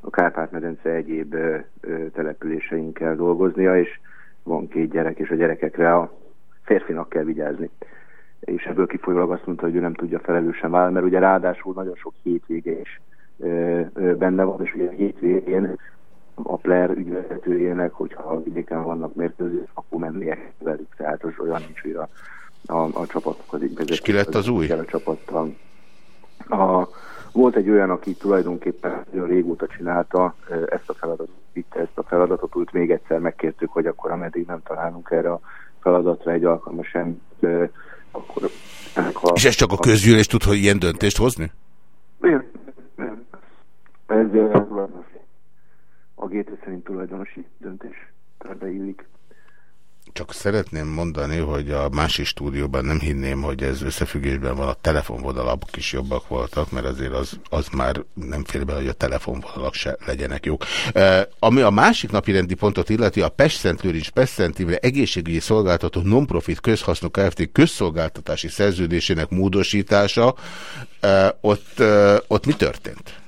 a Kárpát-medence egyéb ö, ö, településein kell dolgoznia, és van két gyerek, és a gyerekekre a férfinak kell vigyázni. És ebből kifolyólag azt mondta, hogy ő nem tudja felelősen vállalni, mert ugye ráadásul nagyon sok hétvége is benne van, és ugye a hétvégén a Player ügyvezetőjének, hogyha a vidéken vannak mérkőzések, akkor mennie velük. Tehát az olyan nincs, hogy a, a, a csapatnak az ügyvezető. És ki lett az új? A csapattal. A, volt egy olyan, aki tulajdonképpen nagyon régóta csinálta ezt a feladatot, vitte ezt a feladatot, úgy még egyszer megkértük, hogy akkor ameddig nem találunk erre a feladatra egy alkalmas sem, ö, akkor ennek a, És ez csak a közgyűlés tud, hogy ilyen döntést hozni? Ez a GT szerint tulajdonosi döntés körbe illik. Csak szeretném mondani, hogy a másik stúdióban nem hinném, hogy ez összefüggésben van, a telefonvonalak is jobbak voltak, mert azért az, az már nem fér be, hogy a telefonvonalak se legyenek jók. E, ami a másik napi rendi pontot illeti, a Pest-Szentlőrincs Pest-Szentivre egészségügyi szolgáltató non-profit közhasznú Kft. közszolgáltatási szerződésének módosítása, e, ott, e, ott mi történt?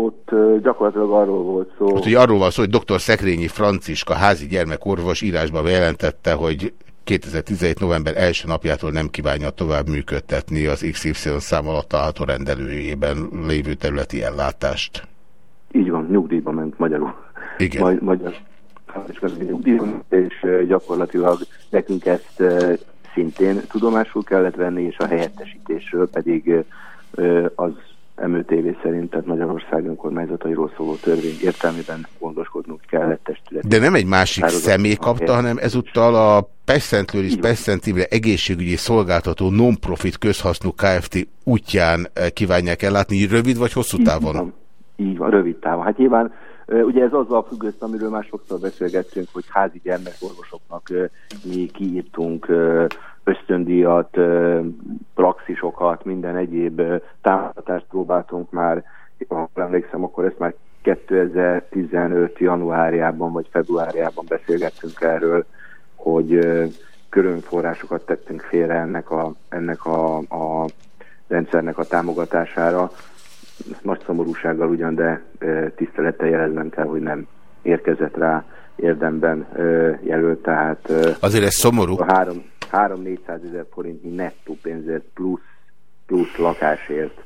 Ott gyakorlatilag arról volt szó, Ott ugye arról van szó, hogy dr. Szekrényi Franciska házi gyermekorvos írásban bejelentette, hogy 2017. november első napjától nem kívánja tovább működtetni az XY szám alatt található rendelőjében lévő területi ellátást. így van, nyugdíjba ment magyarul. Igen. Magy magyar és nyugdíjba ment, és gyakorlatilag nekünk ezt szintén tudomásul kellett venni, és a helyettesítésről pedig az MÖTV szerint, tehát Magyarország önkormányzatairól szóló törvény értelmében gondoskodnunk kellett testület. De nem egy másik személy kapta, hanem ezúttal a Pest-Szentlőrincs Pest-Szentivre egészségügyi szolgáltató non-profit közhasznú Kft. útján eh, kívánják ellátni, rövid vagy hosszú távon? Így van, rövid távon. Hát nyilván ugye ez azzal függ össze, amiről már sokszor beszélgettünk, hogy házi gyermekorvosoknak mi kiírtunk ösztöndíjat, praxisokat, minden egyéb támogatást próbáltunk már, ha emlékszem, akkor ezt már 2015. januárjában vagy februárjában beszélgettünk erről, hogy ö, körülforrásokat tettünk félre ennek a, ennek a, a rendszernek a támogatására. Nagy szomorúsággal ugyan, de tisztelettel jeleznem kell, hogy nem érkezett rá érdemben jelölt, tehát Azért ez szomorú. a 3-400 ezer forintnyi nettó pénzért plusz, plusz lakásért,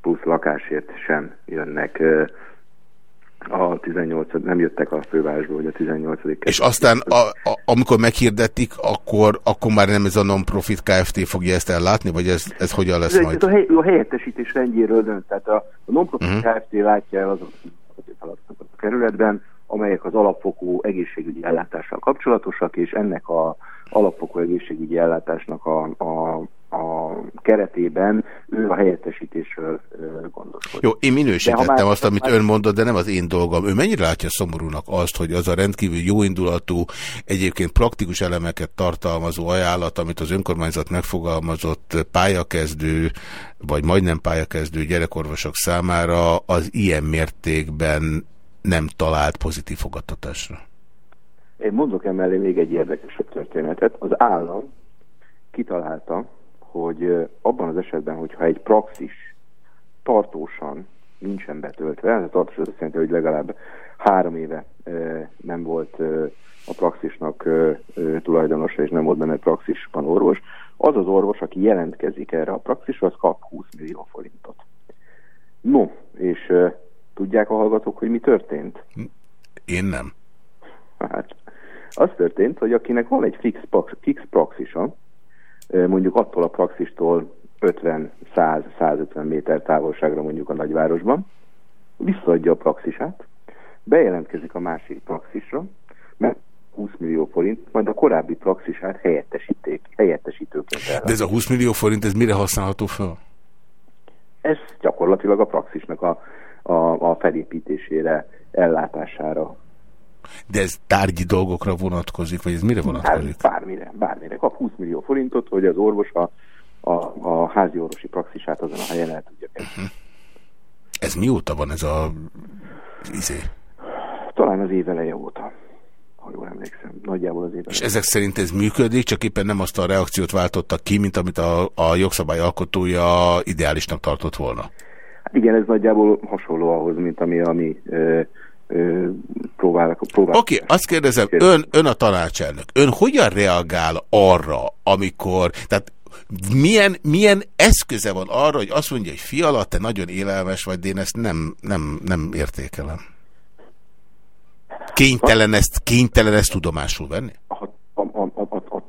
plusz lakásért sem jönnek a 18 nem jöttek a fővárosból, hogy a 18 És aztán, a, a, amikor meghirdetik, akkor, akkor már nem ez a non-profit Kft. fogja ezt ellátni, vagy ez, ez hogyan lesz ez, majd? Ez a, hely, a helyettesítés rendjéről dönt, tehát a, a non-profit Mhm. uh-huh. Kft. látja el feladatokat a kerületben, amelyek az alapfokú egészségügyi ellátással kapcsolatosak, és ennek a alapfokú egészségügyi ellátásnak a, a, a keretében ő a helyettesítésről gondoskodik. Jó, én minősítettem már- azt, amit ön mondott, de nem az én dolgom. Ő mennyire látja szomorúnak azt, hogy az a rendkívül jóindulatú, egyébként praktikus elemeket tartalmazó ajánlat, amit az önkormányzat megfogalmazott pályakezdő, vagy majdnem pályakezdő gyerekorvosok számára, az ilyen mértékben nem talált pozitív fogadtatásra. Én mondok emellé még egy érdekesebb történetet. Az állam kitalálta, hogy abban az esetben, hogyha egy praxis tartósan nincsen betöltve, ez tartós az azt jelenti, hogy legalább három éve nem volt a praxisnak tulajdonosa, és nem volt benne praxisban orvos, az az orvos, aki jelentkezik erre a praxisra, az kap 20 millió forintot. No, és tudják a hallgatók, hogy mi történt? Én nem. Hát, az történt, hogy akinek van egy fix, fix praxisa, mondjuk attól a praxistól 50-100-150 méter távolságra mondjuk a nagyvárosban, visszaadja a praxisát, bejelentkezik a másik praxisra, mert 20 millió forint, majd a korábbi praxisát helyettesíték, helyettesítőként el. De ez a 20 millió forint, ez mire használható fel? Ez gyakorlatilag a praxisnak a, a, a felépítésére, ellátására. De ez tárgyi dolgokra vonatkozik, vagy ez mire vonatkozik? Bár, bármire, bármire. Kap 20 millió forintot, hogy az orvos a, a, a házi orvosi praxisát azon a helyen el tudja kezdeni. Ez mióta van ez a... Izé? Talán az év eleje óta, ha jól emlékszem. Nagyjából az év És ezek szerint ez működik, csak éppen nem azt a reakciót váltottak ki, mint amit a, a jogszabály alkotója ideálisnak tartott volna. Hát igen, ez nagyjából hasonló ahhoz, mint ami, ami ö, próbálnak. Próbál... Oké, okay, azt kérdezem, ön, ön a tanácselnök, ön hogyan reagál arra, amikor, tehát milyen, milyen eszköze van arra, hogy azt mondja, hogy fiala, te nagyon élelmes vagy, de én ezt nem, nem, nem értékelem. Kénytelen ezt, kénytelen ezt tudomásul venni? a, a, a, a, a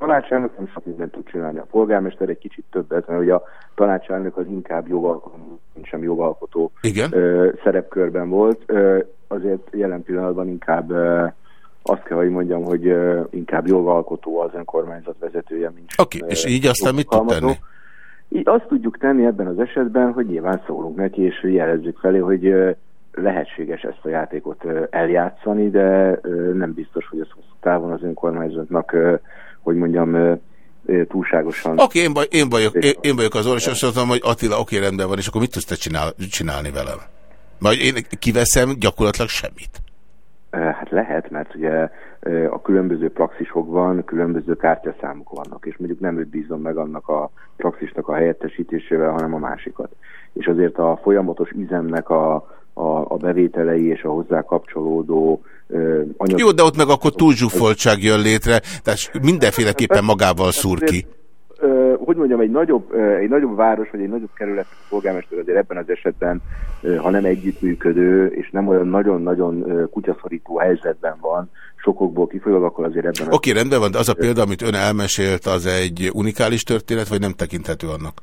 tanácselnök nem sok mindent tud csinálni. A polgármester egy kicsit többet, mert ugye a tanácselnök az inkább jogalkotó, mint sem jogalkotó Igen. Ö, szerepkörben volt. Ö, azért jelen pillanatban inkább ö, azt kell, hogy mondjam, hogy ö, inkább jogalkotó az önkormányzat vezetője, mint Oké, okay, és így aztán mit tud tenni? Így azt tudjuk tenni ebben az esetben, hogy nyilván szólunk neki, és jelezzük felé, hogy ö, lehetséges ezt a játékot eljátszani, de nem biztos, hogy ez hosszú távon az önkormányzatnak, hogy mondjam, túlságosan... Oké, okay, én, baj, én, vagyok, én, én vagyok az orvos, és azt mondom, hogy Attila, oké, okay, rendben van, és akkor mit tudsz te csinál, csinálni velem? Majd én kiveszem gyakorlatilag semmit. Hát lehet, mert ugye a különböző praxisokban különböző kártyaszámok vannak, és mondjuk nem őt bízom meg annak a praxisnak a helyettesítésével, hanem a másikat. És azért a folyamatos üzemnek a, a, a bevételei és a hozzá kapcsolódó anyag... Jó, de ott meg akkor túlzsúfoltság jön létre, tehát mindenféleképpen magával szúr ki. Hogy mondjam, egy nagyobb, egy nagyobb város, vagy egy nagyobb kerület polgármester azért ebben az esetben, ha nem együttműködő, és nem olyan nagyon-nagyon kutyaszorító helyzetben van, sokokból kifolyólag, akkor azért ebben... Oké, okay, rendben van, de az a példa, amit ön elmesélt, az egy unikális történet, vagy nem tekinthető annak?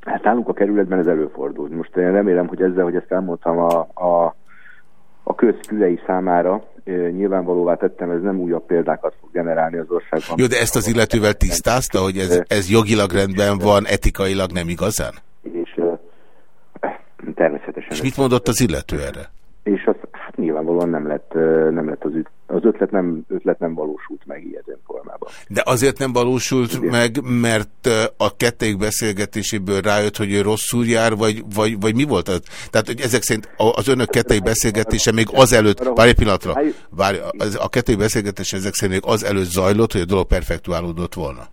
Hát nálunk a kerületben ez előfordul. Most én remélem, hogy ezzel, hogy ezt elmondtam a, a, a közfülei számára, nyilvánvalóvá tettem, ez nem újabb példákat fog generálni az országban. Jó, de ezt az illetővel tisztázta, hogy ez, ez jogilag rendben van, etikailag nem igazán? És természetesen... És mit mondott az illető erre? És az hát nyilvánvalóan nem lett, nem lett az, üt, az ötlet, nem, ötlet nem valósult meg ilyen formában. De azért nem valósult meg, mert a kettőjük beszélgetéséből rájött, hogy ő rosszul jár, vagy, vagy, vagy mi volt az? Tehát, hogy ezek szerint az önök kettőjük beszélgetése még azelőtt, várj egy pillanatra, várj, a kettőjük beszélgetése ezek szerint még azelőtt zajlott, hogy a dolog perfektuálódott volna.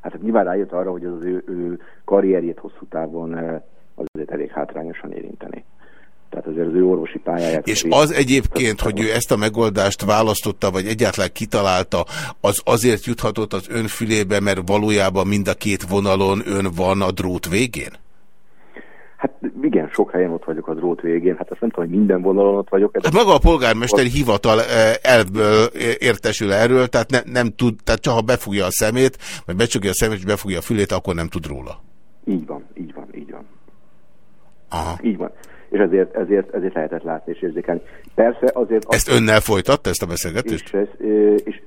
Hát nyilván rájött arra, hogy az, ő, ő karrierjét hosszú távon azért elég hátrányosan érinteni. Tehát azért az ő orvosi pályáját... És az egyébként, hogy ő ezt a megoldást választotta, vagy egyáltalán kitalálta, az azért juthatott az ön fülébe, mert valójában mind a két vonalon ön van a drót végén? Hát igen, sok helyen ott vagyok a drót végén. Hát azt nem tudom, hogy minden vonalon ott vagyok. Hát maga a polgármester hivatal eh, elvből értesül erről, tehát ne, nem tud, tehát csak ha befogja a szemét, vagy becsukja a szemét, és befogja a fülét, akkor nem tud róla. Így van, így van, így van. Aha. Így van. És ezért, ezért, ezért lehetett látni és érzékelni. Persze azért... Ezt önnel folytatta, ezt a beszélgetést? És, és, és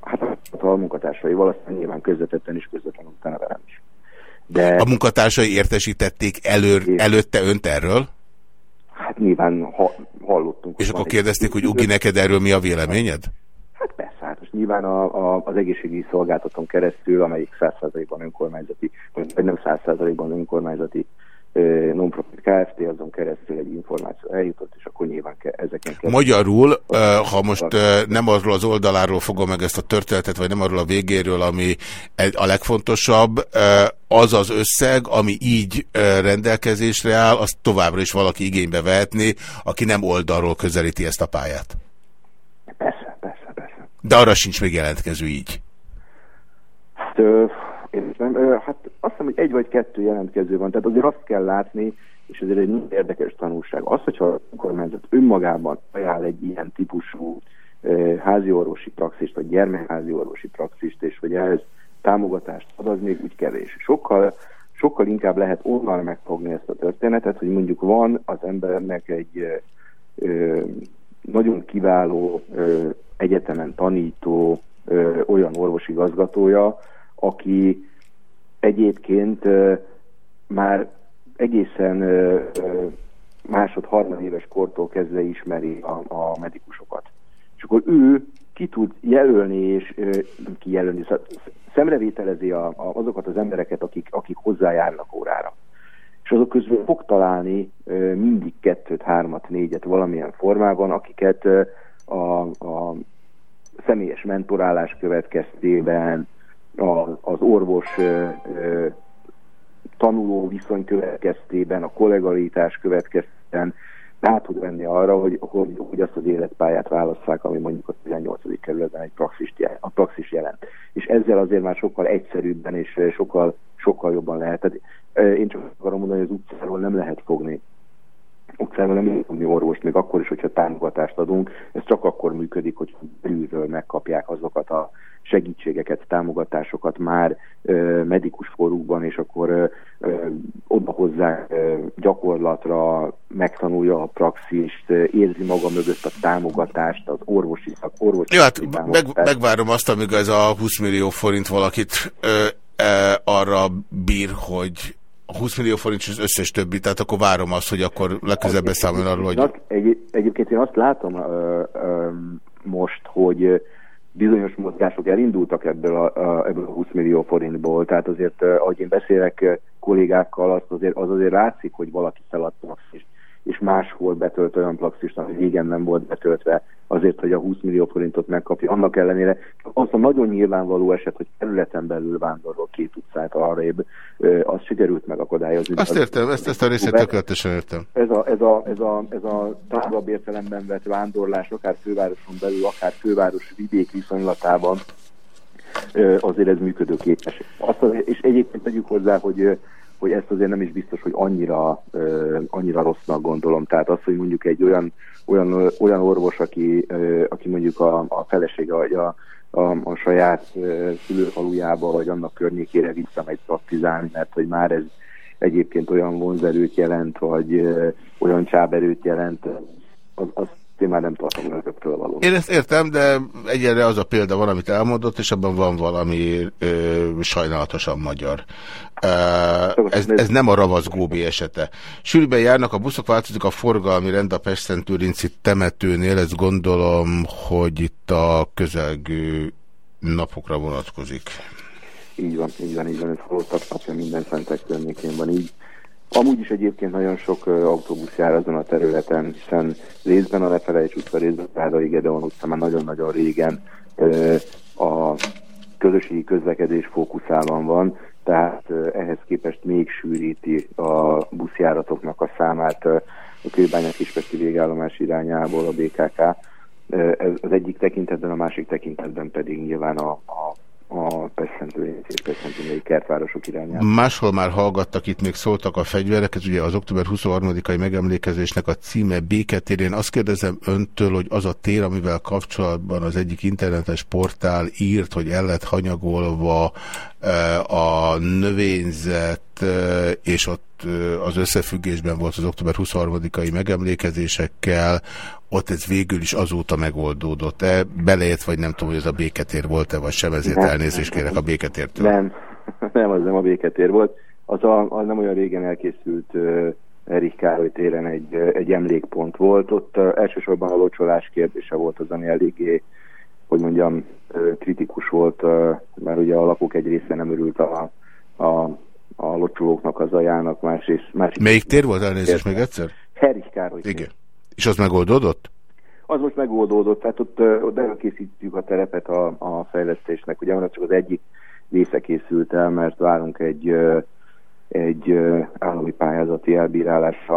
hát a munkatársaival aztán nyilván közvetetten és közvetlenül utána velem is. De... A munkatársai értesítették elő, előtte önt erről? Hát nyilván ha, hallottunk. És akkor kérdezték, hogy Ugi, neked erről mi a véleményed? Hát persze, hát most nyilván a, a, az egészségügyi szolgáltatón keresztül, amelyik 100%-ban önkormányzati, vagy nem 100%-ban önkormányzati non-profit Kft. azon keresztül egy információ eljutott, és akkor nyilván ke ezeken kell. Magyarul, ha most nem arról az oldaláról fogom meg ezt a történetet, vagy nem arról a végéről, ami a legfontosabb, az az összeg, ami így rendelkezésre áll, azt továbbra is valaki igénybe vehetné, aki nem oldalról közelíti ezt a pályát. Persze, persze, persze. De arra sincs még jelentkező így. Hát, én nem, hát azt hiszem, hogy egy vagy kettő jelentkező van, tehát azért azt kell látni, és ez egy nagyon érdekes tanulság. Az, hogyha a kormányzat önmagában ajánl egy ilyen típusú házi orvosi praxist, vagy gyermekházi orvosi praxist, és hogy ehhez támogatást ad, az még úgy kevés. Sokkal, sokkal inkább lehet onnan megfogni ezt a történetet, hogy mondjuk van az embernek egy ö, nagyon kiváló ö, egyetemen tanító ö, olyan orvosigazgatója, aki egyébként már egészen másod éves kortól kezdve ismeri a, a medikusokat. És akkor ő ki tud jelölni, és nem kijelölni, szóval szemrevételezi a, a, azokat az embereket, akik, akik hozzájárnak órára. És azok közül fog találni mindig kettőt, hármat, négyet valamilyen formában, akiket a, a személyes mentorálás következtében, a, az orvos tanuló viszony következtében, a kollegalitás következtében rá tud venni arra, hogy, hogy, hogy azt az életpályát válasszák, ami mondjuk a 18. kerületben egy praxis, a praxis jelent. És ezzel azért már sokkal egyszerűbben és sokkal, sokkal jobban lehet. Tehát, én csak akarom mondani, hogy az utcáról nem lehet fogni utcáról nem tudni orvost, még akkor is, hogyha támogatást adunk. Ez csak akkor működik, hogy belülről megkapják azokat a segítségeket, támogatásokat már ö, medikus forúkban, és akkor ö, ö, odahozzák ö, gyakorlatra, megtanulja a praxist, érzi maga mögött a támogatást, az orvosi szak, orvosi Jó, hát meg, megvárom azt, amíg ez a 20 millió forint valakit ö, ö, arra bír, hogy a 20 millió forint és az összes többi, tehát akkor várom azt, hogy akkor legközelebb beszámol arról, hogy... Egy, egyébként én azt látom ö, ö, most, hogy bizonyos mozgások elindultak ebből a, a, ebből a 20 millió forintból, tehát azért, ahogy én beszélek kollégákkal, azt azért, az azért látszik, hogy valaki feladta és és máshol betölt olyan plaxist, ami régen nem volt betöltve, azért, hogy a 20 millió forintot megkapja. Annak ellenére az a nagyon nyilvánvaló eset, hogy területen belül vándorol két utcát arrébb, az sikerült megakadályozni. Azt értem, ezt, ezt a részét tökéletesen értem. Ez a, ez a, ez a, ez a tágabb értelemben vett vándorlás, akár fővároson belül, akár főváros vidék viszonylatában, azért ez működőképes. Azt az, és egyébként tegyük hozzá, hogy hogy ezt azért nem is biztos, hogy annyira, uh, annyira rossznak gondolom. Tehát az, hogy mondjuk egy olyan, olyan, olyan orvos, aki, uh, aki mondjuk a, a felesége vagy a, a, a saját uh, szülőfalujába, vagy annak környékére visszamegy praktizálni, mert hogy már ez egyébként olyan vonzerőt jelent, vagy uh, olyan csáberőt jelent, az, az én már nem tartom önököktől való. Én ezt értem, de egyre az a példa van, amit elmondott, és abban van valami ö, sajnálatosan magyar. Uh, ez, ez nem a ravasz Góbi esete. Sűrűben járnak a buszok, változik a forgalmi rend a Pestszentőrinci temetőnél, ezt gondolom, hogy itt a közelgő napokra vonatkozik. Így van, így van, így van, ez napja minden szentek környékén van így. Amúgy is egyébként nagyon sok autóbusz jár azon a területen, hiszen részben a Lefelejts utca, részben a Rádai Gedeon utca már nagyon-nagyon régen a közösségi közlekedés fókuszában van, tehát ehhez képest még sűríti a buszjáratoknak a számát a Kőbánya Kispesti végállomás irányából a BKK. Ez az egyik tekintetben, a másik tekintetben pedig nyilván a, a a Peszentői kertvárosok irányába. Máshol már hallgattak, itt még szóltak a fegyverek, ez ugye az október 23-ai megemlékezésnek a címe Béketérén. Azt kérdezem öntől, hogy az a tér, amivel kapcsolatban az egyik internetes portál írt, hogy el lett hanyagolva eh, a növényzet, eh, és ott eh, az összefüggésben volt az október 23-ai megemlékezésekkel, ott ez végül is azóta megoldódott-e, beleért, vagy nem tudom, hogy ez a béketér volt-e, vagy sem, ezért Nem. elnézést kérek a béketértől. Nem, nem, az nem a béketér volt. Az, a, az nem olyan régen elkészült uh, Erich Károly téren egy, egy emlékpont volt. Ott uh, elsősorban a locsolás kérdése volt az, ami eléggé, hogy mondjam, kritikus volt, uh, mert ugye a lakók egy része nem örült a, a, a locsolóknak az ajának, másrészt... másik Melyik tér volt elnézést még egyszer? Erich Károly tér. És az megoldódott? Az most megoldódott, tehát ott, ott előkészítjük a terepet a, a fejlesztésnek. Ugye van csak az egyik része készült el, mert várunk egy, egy állami pályázati elbírálásra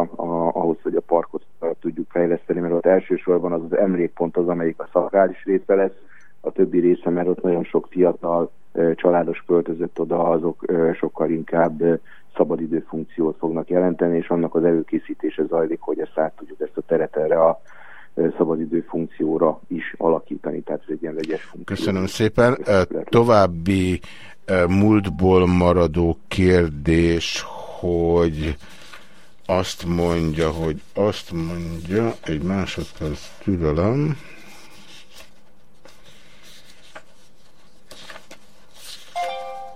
ahhoz, hogy a parkot tudjuk fejleszteni, mert ott elsősorban az az emlékpont az, amelyik a szakrális része lesz, a többi része, mert ott nagyon sok fiatal családos költözött oda, azok sokkal inkább szabadidő funkciót fognak jelenteni, és annak az előkészítése zajlik, hogy ezt át tudjuk ezt a teret erre a szabadidő funkcióra is alakítani, tehát ez egy ilyen vegyes funkció. Köszönöm szépen. További múltból maradó kérdés, hogy azt mondja, hogy azt mondja, egy másodperc türelem.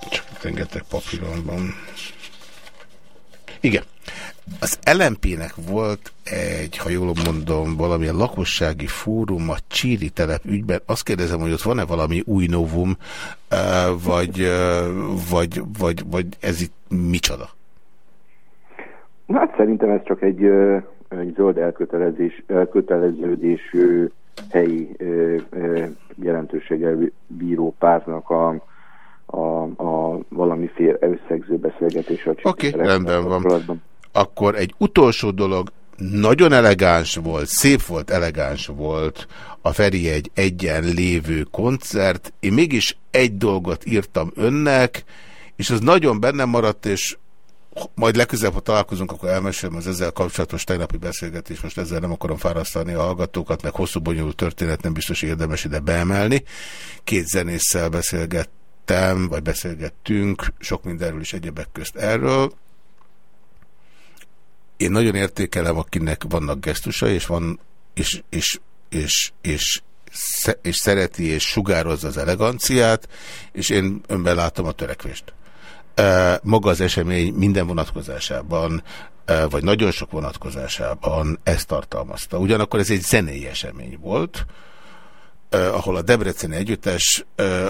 Csak rengeteg papíron van. Igen. Az LMP-nek volt egy, ha jól mondom, valamilyen lakossági fórum a Csíri telep ügyben. Azt kérdezem, hogy ott van-e valami új novum, vagy, vagy, vagy, vagy ez itt micsoda? Hát szerintem ez csak egy, egy zöld elkötelezés, elköteleződésű helyi jelentőséggel bíró pártnak a, a, a valamiféle összegző beszélgetése. a Oké, okay, rendben van. Akkor egy utolsó dolog, nagyon elegáns volt, szép volt, elegáns volt a Feri egy egyen lévő koncert. Én mégis egy dolgot írtam önnek, és az nagyon bennem maradt, és majd legközelebb, ha találkozunk, akkor elmesélem az ezzel kapcsolatos tegnapi beszélgetés. Most ezzel nem akarom fárasztani a hallgatókat, meg hosszú bonyolult történet nem biztos érdemes ide beemelni. Két zenésszel beszélgettem, vagy beszélgettünk, sok mindenről is egyebek közt erről. Én nagyon értékelem, akinek vannak gesztusai, és van, és, és, és, és, és szereti és sugározza az eleganciát, és én önben látom a törekvést. Maga az esemény minden vonatkozásában, vagy nagyon sok vonatkozásában ezt tartalmazta. Ugyanakkor ez egy zenei esemény volt, ahol a Debreceni Együttes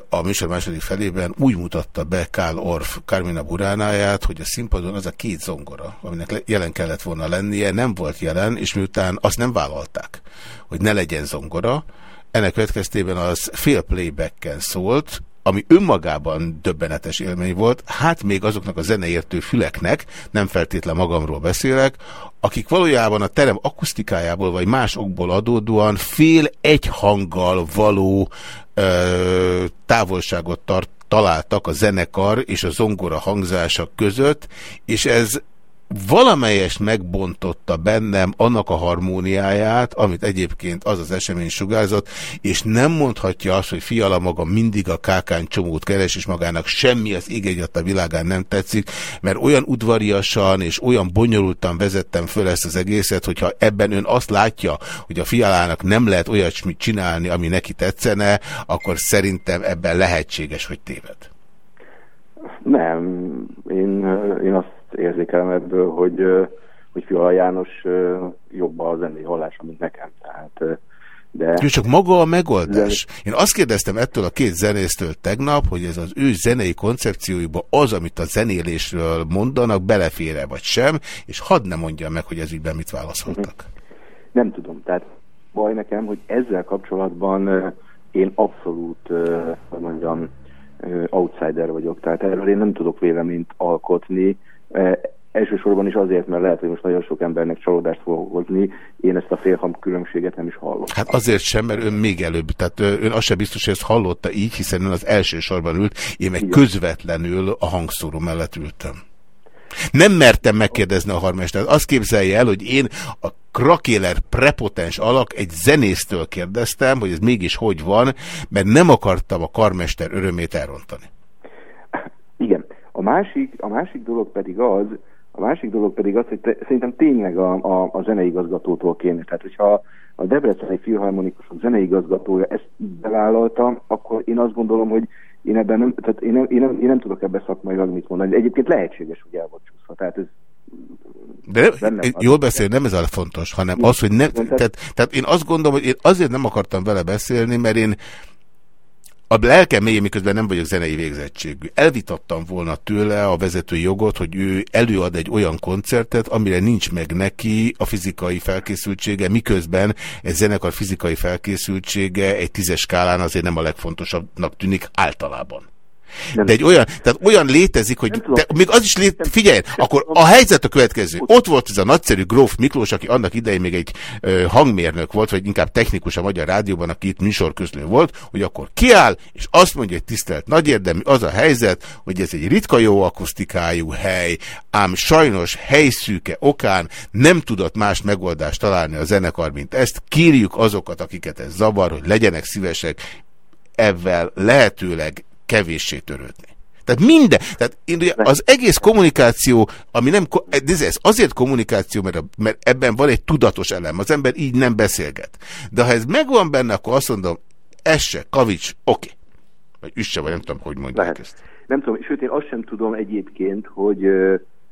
a műsor második felében úgy mutatta be Kál Orff Carmina Buránáját, hogy a színpadon az a két zongora, aminek jelen kellett volna lennie, nem volt jelen, és miután azt nem vállalták, hogy ne legyen zongora, ennek következtében az fél playbacken szólt, ami önmagában döbbenetes élmény volt, hát még azoknak a zeneértő füleknek, nem feltétlen magamról beszélek, akik valójában a terem akusztikájából vagy más okból adódóan fél egy hanggal való ö, távolságot tart, találtak a zenekar és a zongora hangzása között, és ez valamelyest megbontotta bennem annak a harmóniáját, amit egyébként az az esemény sugárzott, és nem mondhatja azt, hogy fiala maga mindig a kákán csomót keres, és magának semmi az ég a világán nem tetszik, mert olyan udvariasan és olyan bonyolultan vezettem föl ezt az egészet, hogyha ebben ön azt látja, hogy a fialának nem lehet olyasmit csinálni, ami neki tetszene, akkor szerintem ebben lehetséges, hogy téved. Nem, én, én azt érzékelem ebből, hogy, hogy Fiala János jobb a zenei hallása, mint nekem. Tehát, de... Jó, csak maga a megoldás. Én azt kérdeztem ettől a két zenésztől tegnap, hogy ez az ő zenei koncepcióiba az, amit a zenélésről mondanak, belefére vagy sem, és hadd ne mondja meg, hogy ez ügyben mit válaszoltak. Nem tudom, tehát baj nekem, hogy ezzel kapcsolatban én abszolút, hogy mondjam, outsider vagyok, tehát erről én nem tudok véleményt alkotni. E, elsősorban is azért, mert lehet, hogy most nagyon sok embernek csalódást fog hozni, én ezt a félham különbséget nem is hallom. Hát azért sem, mert ön még előbb, tehát ön azt sem biztos, hogy ezt hallotta így, hiszen ön az első sorban ült, én meg közvetlenül a hangszóró mellett ültem. Nem mertem megkérdezni a harmestert. Azt képzelje el, hogy én a krakéler prepotens alak egy zenésztől kérdeztem, hogy ez mégis hogy van, mert nem akartam a karmester örömét elrontani. Másik, a másik dolog pedig az, a másik dolog pedig az, hogy te, szerintem tényleg a, a, a zeneigazgatótól kéne. Tehát, hogyha a Debreceni Filharmonikusok zeneigazgatója ezt bevállalta, akkor én azt gondolom, hogy én ebben nem, tehát én nem, én nem, én nem tudok ebben szakmailag mit mondani. Egyébként lehetséges, hogy el volt csúszva. Tehát ez De nem, én jól beszél, nem ez a fontos, hanem az, hogy nem, tehát, tehát én azt gondolom, hogy én azért nem akartam vele beszélni, mert én a lelkem mélyén, miközben nem vagyok zenei végzettségű. Elvitattam volna tőle a vezetői jogot, hogy ő előad egy olyan koncertet, amire nincs meg neki a fizikai felkészültsége, miközben egy zenekar fizikai felkészültsége egy tízes skálán azért nem a legfontosabbnak tűnik általában. De egy olyan, tehát olyan létezik, hogy de még az is lét, figyelj, akkor a helyzet a következő. Ott volt ez a nagyszerű Gróf Miklós, aki annak idején még egy ö, hangmérnök volt, vagy inkább technikus a Magyar Rádióban, aki itt műsorközlő volt, hogy akkor kiáll, és azt mondja, hogy tisztelt nagy érdemű, az a helyzet, hogy ez egy ritka jó akusztikájú hely, ám sajnos helyszűke okán nem tudott más megoldást találni a zenekar, mint ezt. Kérjük azokat, akiket ez zavar, hogy legyenek szívesek ebben lehetőleg kevéssé törődni. Tehát minden, tehát én ugye az egész kommunikáció, ami nem, ez azért kommunikáció, mert, a, mert ebben van egy tudatos elem, az ember így nem beszélget. De ha ez megvan benne, akkor azt mondom, ez se, kavics, oké. Vagy üsse, vagy nem tudom, hogy mondják Lehet. ezt. Nem tudom, sőt én azt sem tudom egyébként, hogy,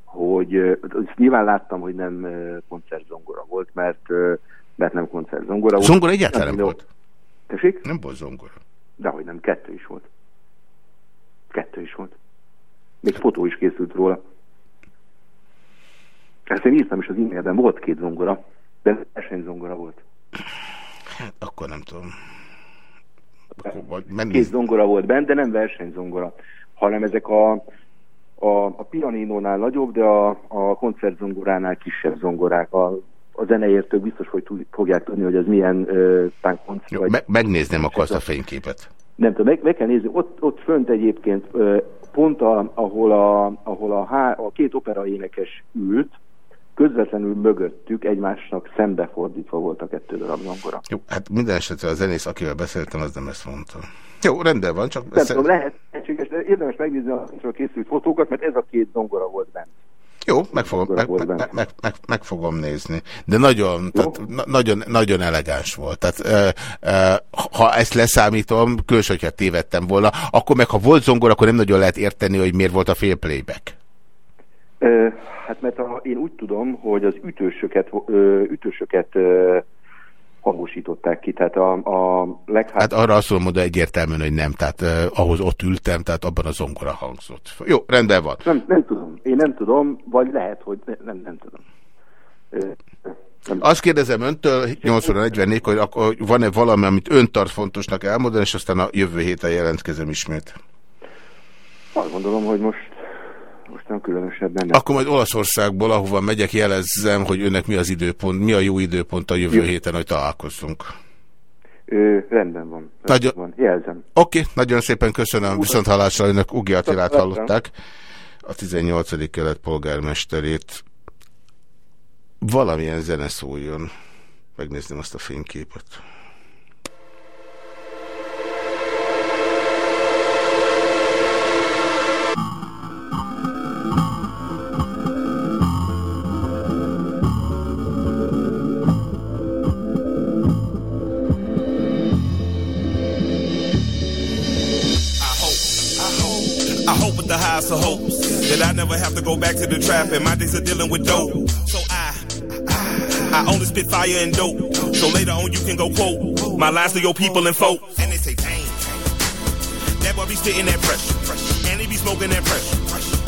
hogy ö, azt nyilván láttam, hogy nem koncertzongora volt, mert, mert nem koncertzongora volt. Zongora egyáltalán nem volt. Tessék? Nem volt zongora. Dehogy nem, kettő is volt. Kettő is volt. Még fotó is készült róla. Ezt én írtam is az e-mailben, volt két zongora, de versenyzongora volt. Hát akkor nem tudom. Akkor vagy menni. Két zongora volt benne, de nem versenyzongora, hanem ezek a, a, a pianinónál nagyobb, de a, a koncertzongoránál kisebb zongorák. A, a zeneértők biztos, hogy tud, fogják tudni, hogy ez milyen uh, tánkkonc. Jó, me megnézném akkor azt a fényképet. Nem tudom, meg, meg kell nézni, ott, ott fönt egyébként pont, a, ahol, a, ahol a, há, a két operaénekes ült, közvetlenül mögöttük egymásnak szembefordítva volt a kettő darab zongora. Jó, hát minden esetre a zenész, akivel beszéltem, az nem ezt mondta. Jó, rendben van, csak... Nem tudom, lehet, lehetséges, de érdemes megnézni a készült fotókat, mert ez a két zongora volt benne. Jó, meg fogom, meg, meg, meg, meg, fogom nézni. De nagyon, tehát, na, nagyon, nagyon elegáns volt. Tehát, e, e, ha ezt leszámítom, különös, hogyha tévedtem volna, akkor meg ha volt zongor, akkor nem nagyon lehet érteni, hogy miért volt a fél playback. Ö, hát mert a, én úgy tudom, hogy az ütősöket, ö, ütősöket ö, hangosították ki, tehát a, a leghát... Hát arra azt tudom mondani egyértelműen, hogy nem, tehát eh, ahhoz ott ültem, tehát abban a zongora hangzott. Jó, rendben van. Nem, nem tudom, én nem tudom, vagy lehet, hogy ne, nem, nem tudom. Ö, Azt kérdezem öntől, 8 óra 44 hogy akkor van-e valami, amit ön tart fontosnak elmondani, és aztán a jövő héten jelentkezem ismét. Azt gondolom, hogy most, most nem különösebben. Nem. Akkor majd Olaszországból, ahova megyek, jelezzem, hogy önnek mi az időpont, mi a jó időpont a jövő Jó. héten, hogy találkozzunk. Ö, rendben van. Rendben Nagyon- van. Jelzem. Oké, nagyon szépen köszönöm. Viszont hallásra önök Ugi Attilát hallották. A 18. kelet polgármesterét. Valamilyen zene szóljon. Megnézném azt a fényképet. And my days are dealing with dope. So I, I only spit fire and dope. So later on you can go quote my lines to your people and folk. And they say, dang, that boy be spitting that pressure. And he be smoking that pressure.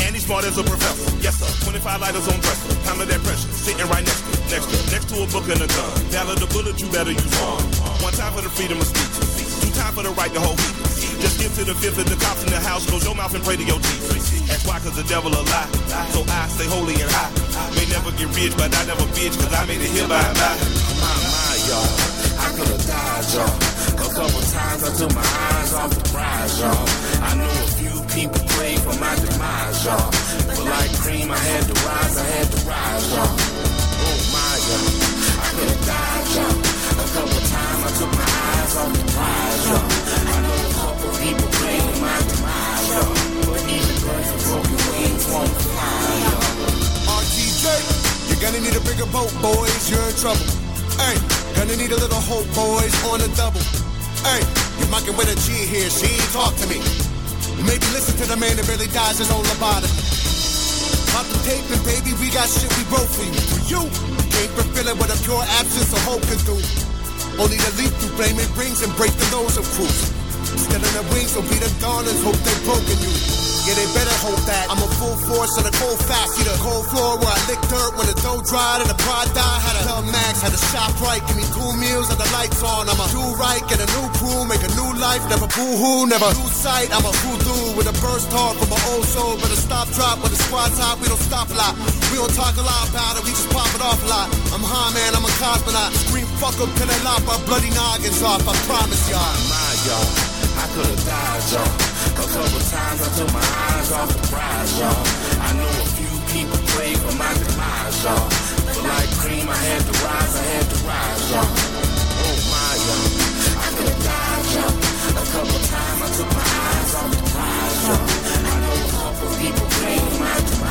And he's smart as a professor. Yes sir, 25 lighters on dresser. Time of that pressure, sitting right next to, next to, next to a book and a gun. Valor the bullet, you better use one. One time for the freedom of speech. Two time for the right to hold. Just skip to the fifth of the cops in the house, close your mouth and pray to your Jesus. That's why, cause the devil a lie. So I stay holy and high. May never get rich, but I never bitch, cause I made it here by and by. My, my, y'all. I could've died, y'all. A couple times I took my eyes off the prize, y'all. I know a few people prayed for my demise, y'all. But like cream, I had to rise, I had to rise, y'all. Oh my, y'all. I could've died, y'all. A couple times I took my eyes off the prize, y'all. You're gonna need a bigger boat, boys. You're in trouble. Hey, gonna need a little hope, boys, on the double. Hey, you're mucking with a G here. She ain't talk to me. Maybe listen to the man that really dies his own lobotomy. Pop the tape and baby, we got shit we wrote for you. For you, can't fulfill it with a pure absence of hope can do. Only the leap through flaming rings and break the nose of crews. Still in the wings, don't be the dawners, hope they broken you. Yeah, they better hope that I'm a full force on a cold fact. See the cold floor where I lick dirt when the dough dried and the pride died. Had a tell Max, had a shop right, give me two meals and the lights on. I'm a do right, get a new crew, make a new life, never boo hoo, never lose sight. I'm a voodoo with a burst heart from my old soul, but a stop drop when the squad hot. We don't stop a lot, we don't talk a lot about it, we just pop it off a lot. I'm high man, I'm a cosmonaut. Scream fuck up till they lop our bloody noggins off. I promise y'all. My y'all, I could've died, y'all. A couple times I took my eyes off the prize, y'all. I know a few people prayed for my demise, y'all. But like cream, I had to rise, I had to rise, y'all. Oh my, y'all. I could've died, y'all. A couple times I took my eyes off the prize, y'all. I know a couple people prayed for my demise,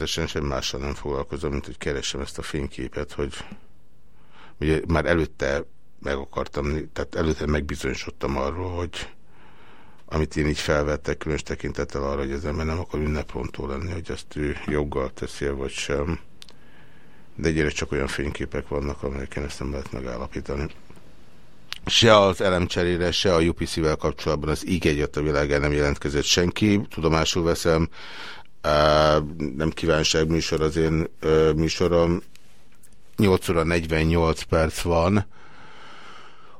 Természetesen sem mással nem foglalkozom, mint hogy keresem ezt a fényképet, hogy ugye már előtte meg akartam, tehát előtte megbizonyosodtam arról, hogy amit én így felvettek, különös tekintettel arra, hogy az ember nem akar ünneprontó lenni, hogy azt ő joggal teszi vagy sem. De egyre csak olyan fényképek vannak, amelyeken ezt nem lehet megállapítani. Se az elemcserére, se a UPC-vel kapcsolatban az íg egyet a világán nem jelentkezett senki. Tudomásul veszem, nem kívánság műsor az én műsorom. 8 óra 48 perc van.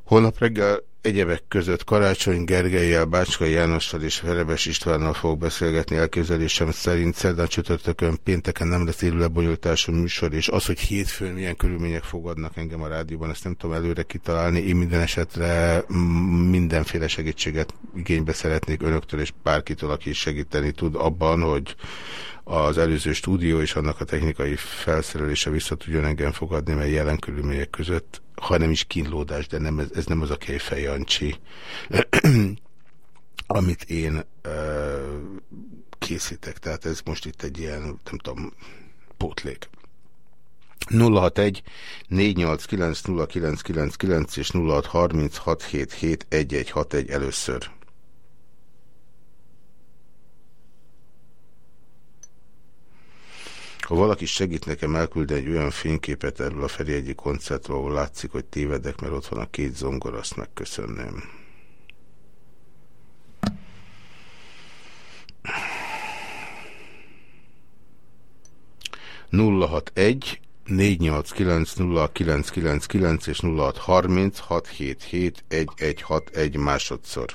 Holnap reggel egyebek között Karácsony Gergelyel, Bácskai Jánossal és Verebes Istvánnal fog beszélgetni elképzelésem szerint szerdán csütörtökön pénteken nem lesz élő lebonyolítású műsor, és az, hogy hétfőn milyen körülmények fogadnak engem a rádióban, ezt nem tudom előre kitalálni. Én minden esetre mindenféle segítséget igénybe szeretnék önöktől és bárkitől, aki segíteni tud abban, hogy az előző stúdió és annak a technikai felszerelése vissza tudjon engem fogadni, mert jelen körülmények között, ha nem is kínlódás, de nem, ez, nem az a Kejfej amit én ö, készítek. Tehát ez most itt egy ilyen, nem tudom, pótlék. 061 489 0999 és 0636771161 először. Ha valaki segít nekem elküldeni egy olyan fényképet erről a Feri egyik koncertről, ahol látszik, hogy tévedek, mert ott van a két zongor, azt megköszönném. nulla hat egy 489 0999 és 0630 677 1161 másodszor.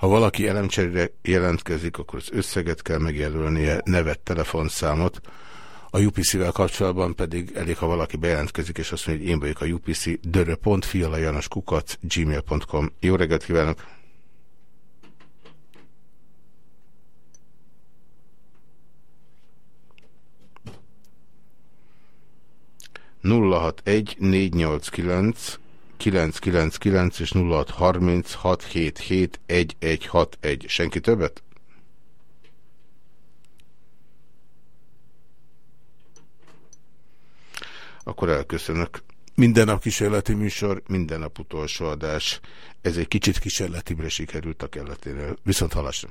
Ha valaki elemcserére jelentkezik, akkor az összeget kell megjelölnie, nevet, telefonszámot. A UPC-vel kapcsolatban pedig elég, ha valaki bejelentkezik, és azt mondja, hogy én vagyok a UPC, dörö.fialajanoskukac, gmail.com. Jó reggelt kívánok! nulla hat egy négy nyolc kilenc 999 és 0636771161. Senki többet? Akkor elköszönök. Minden nap kísérleti műsor, minden nap utolsó adás. Ez egy kicsit kísérletibre sikerült a kelleténél. Viszont halásra.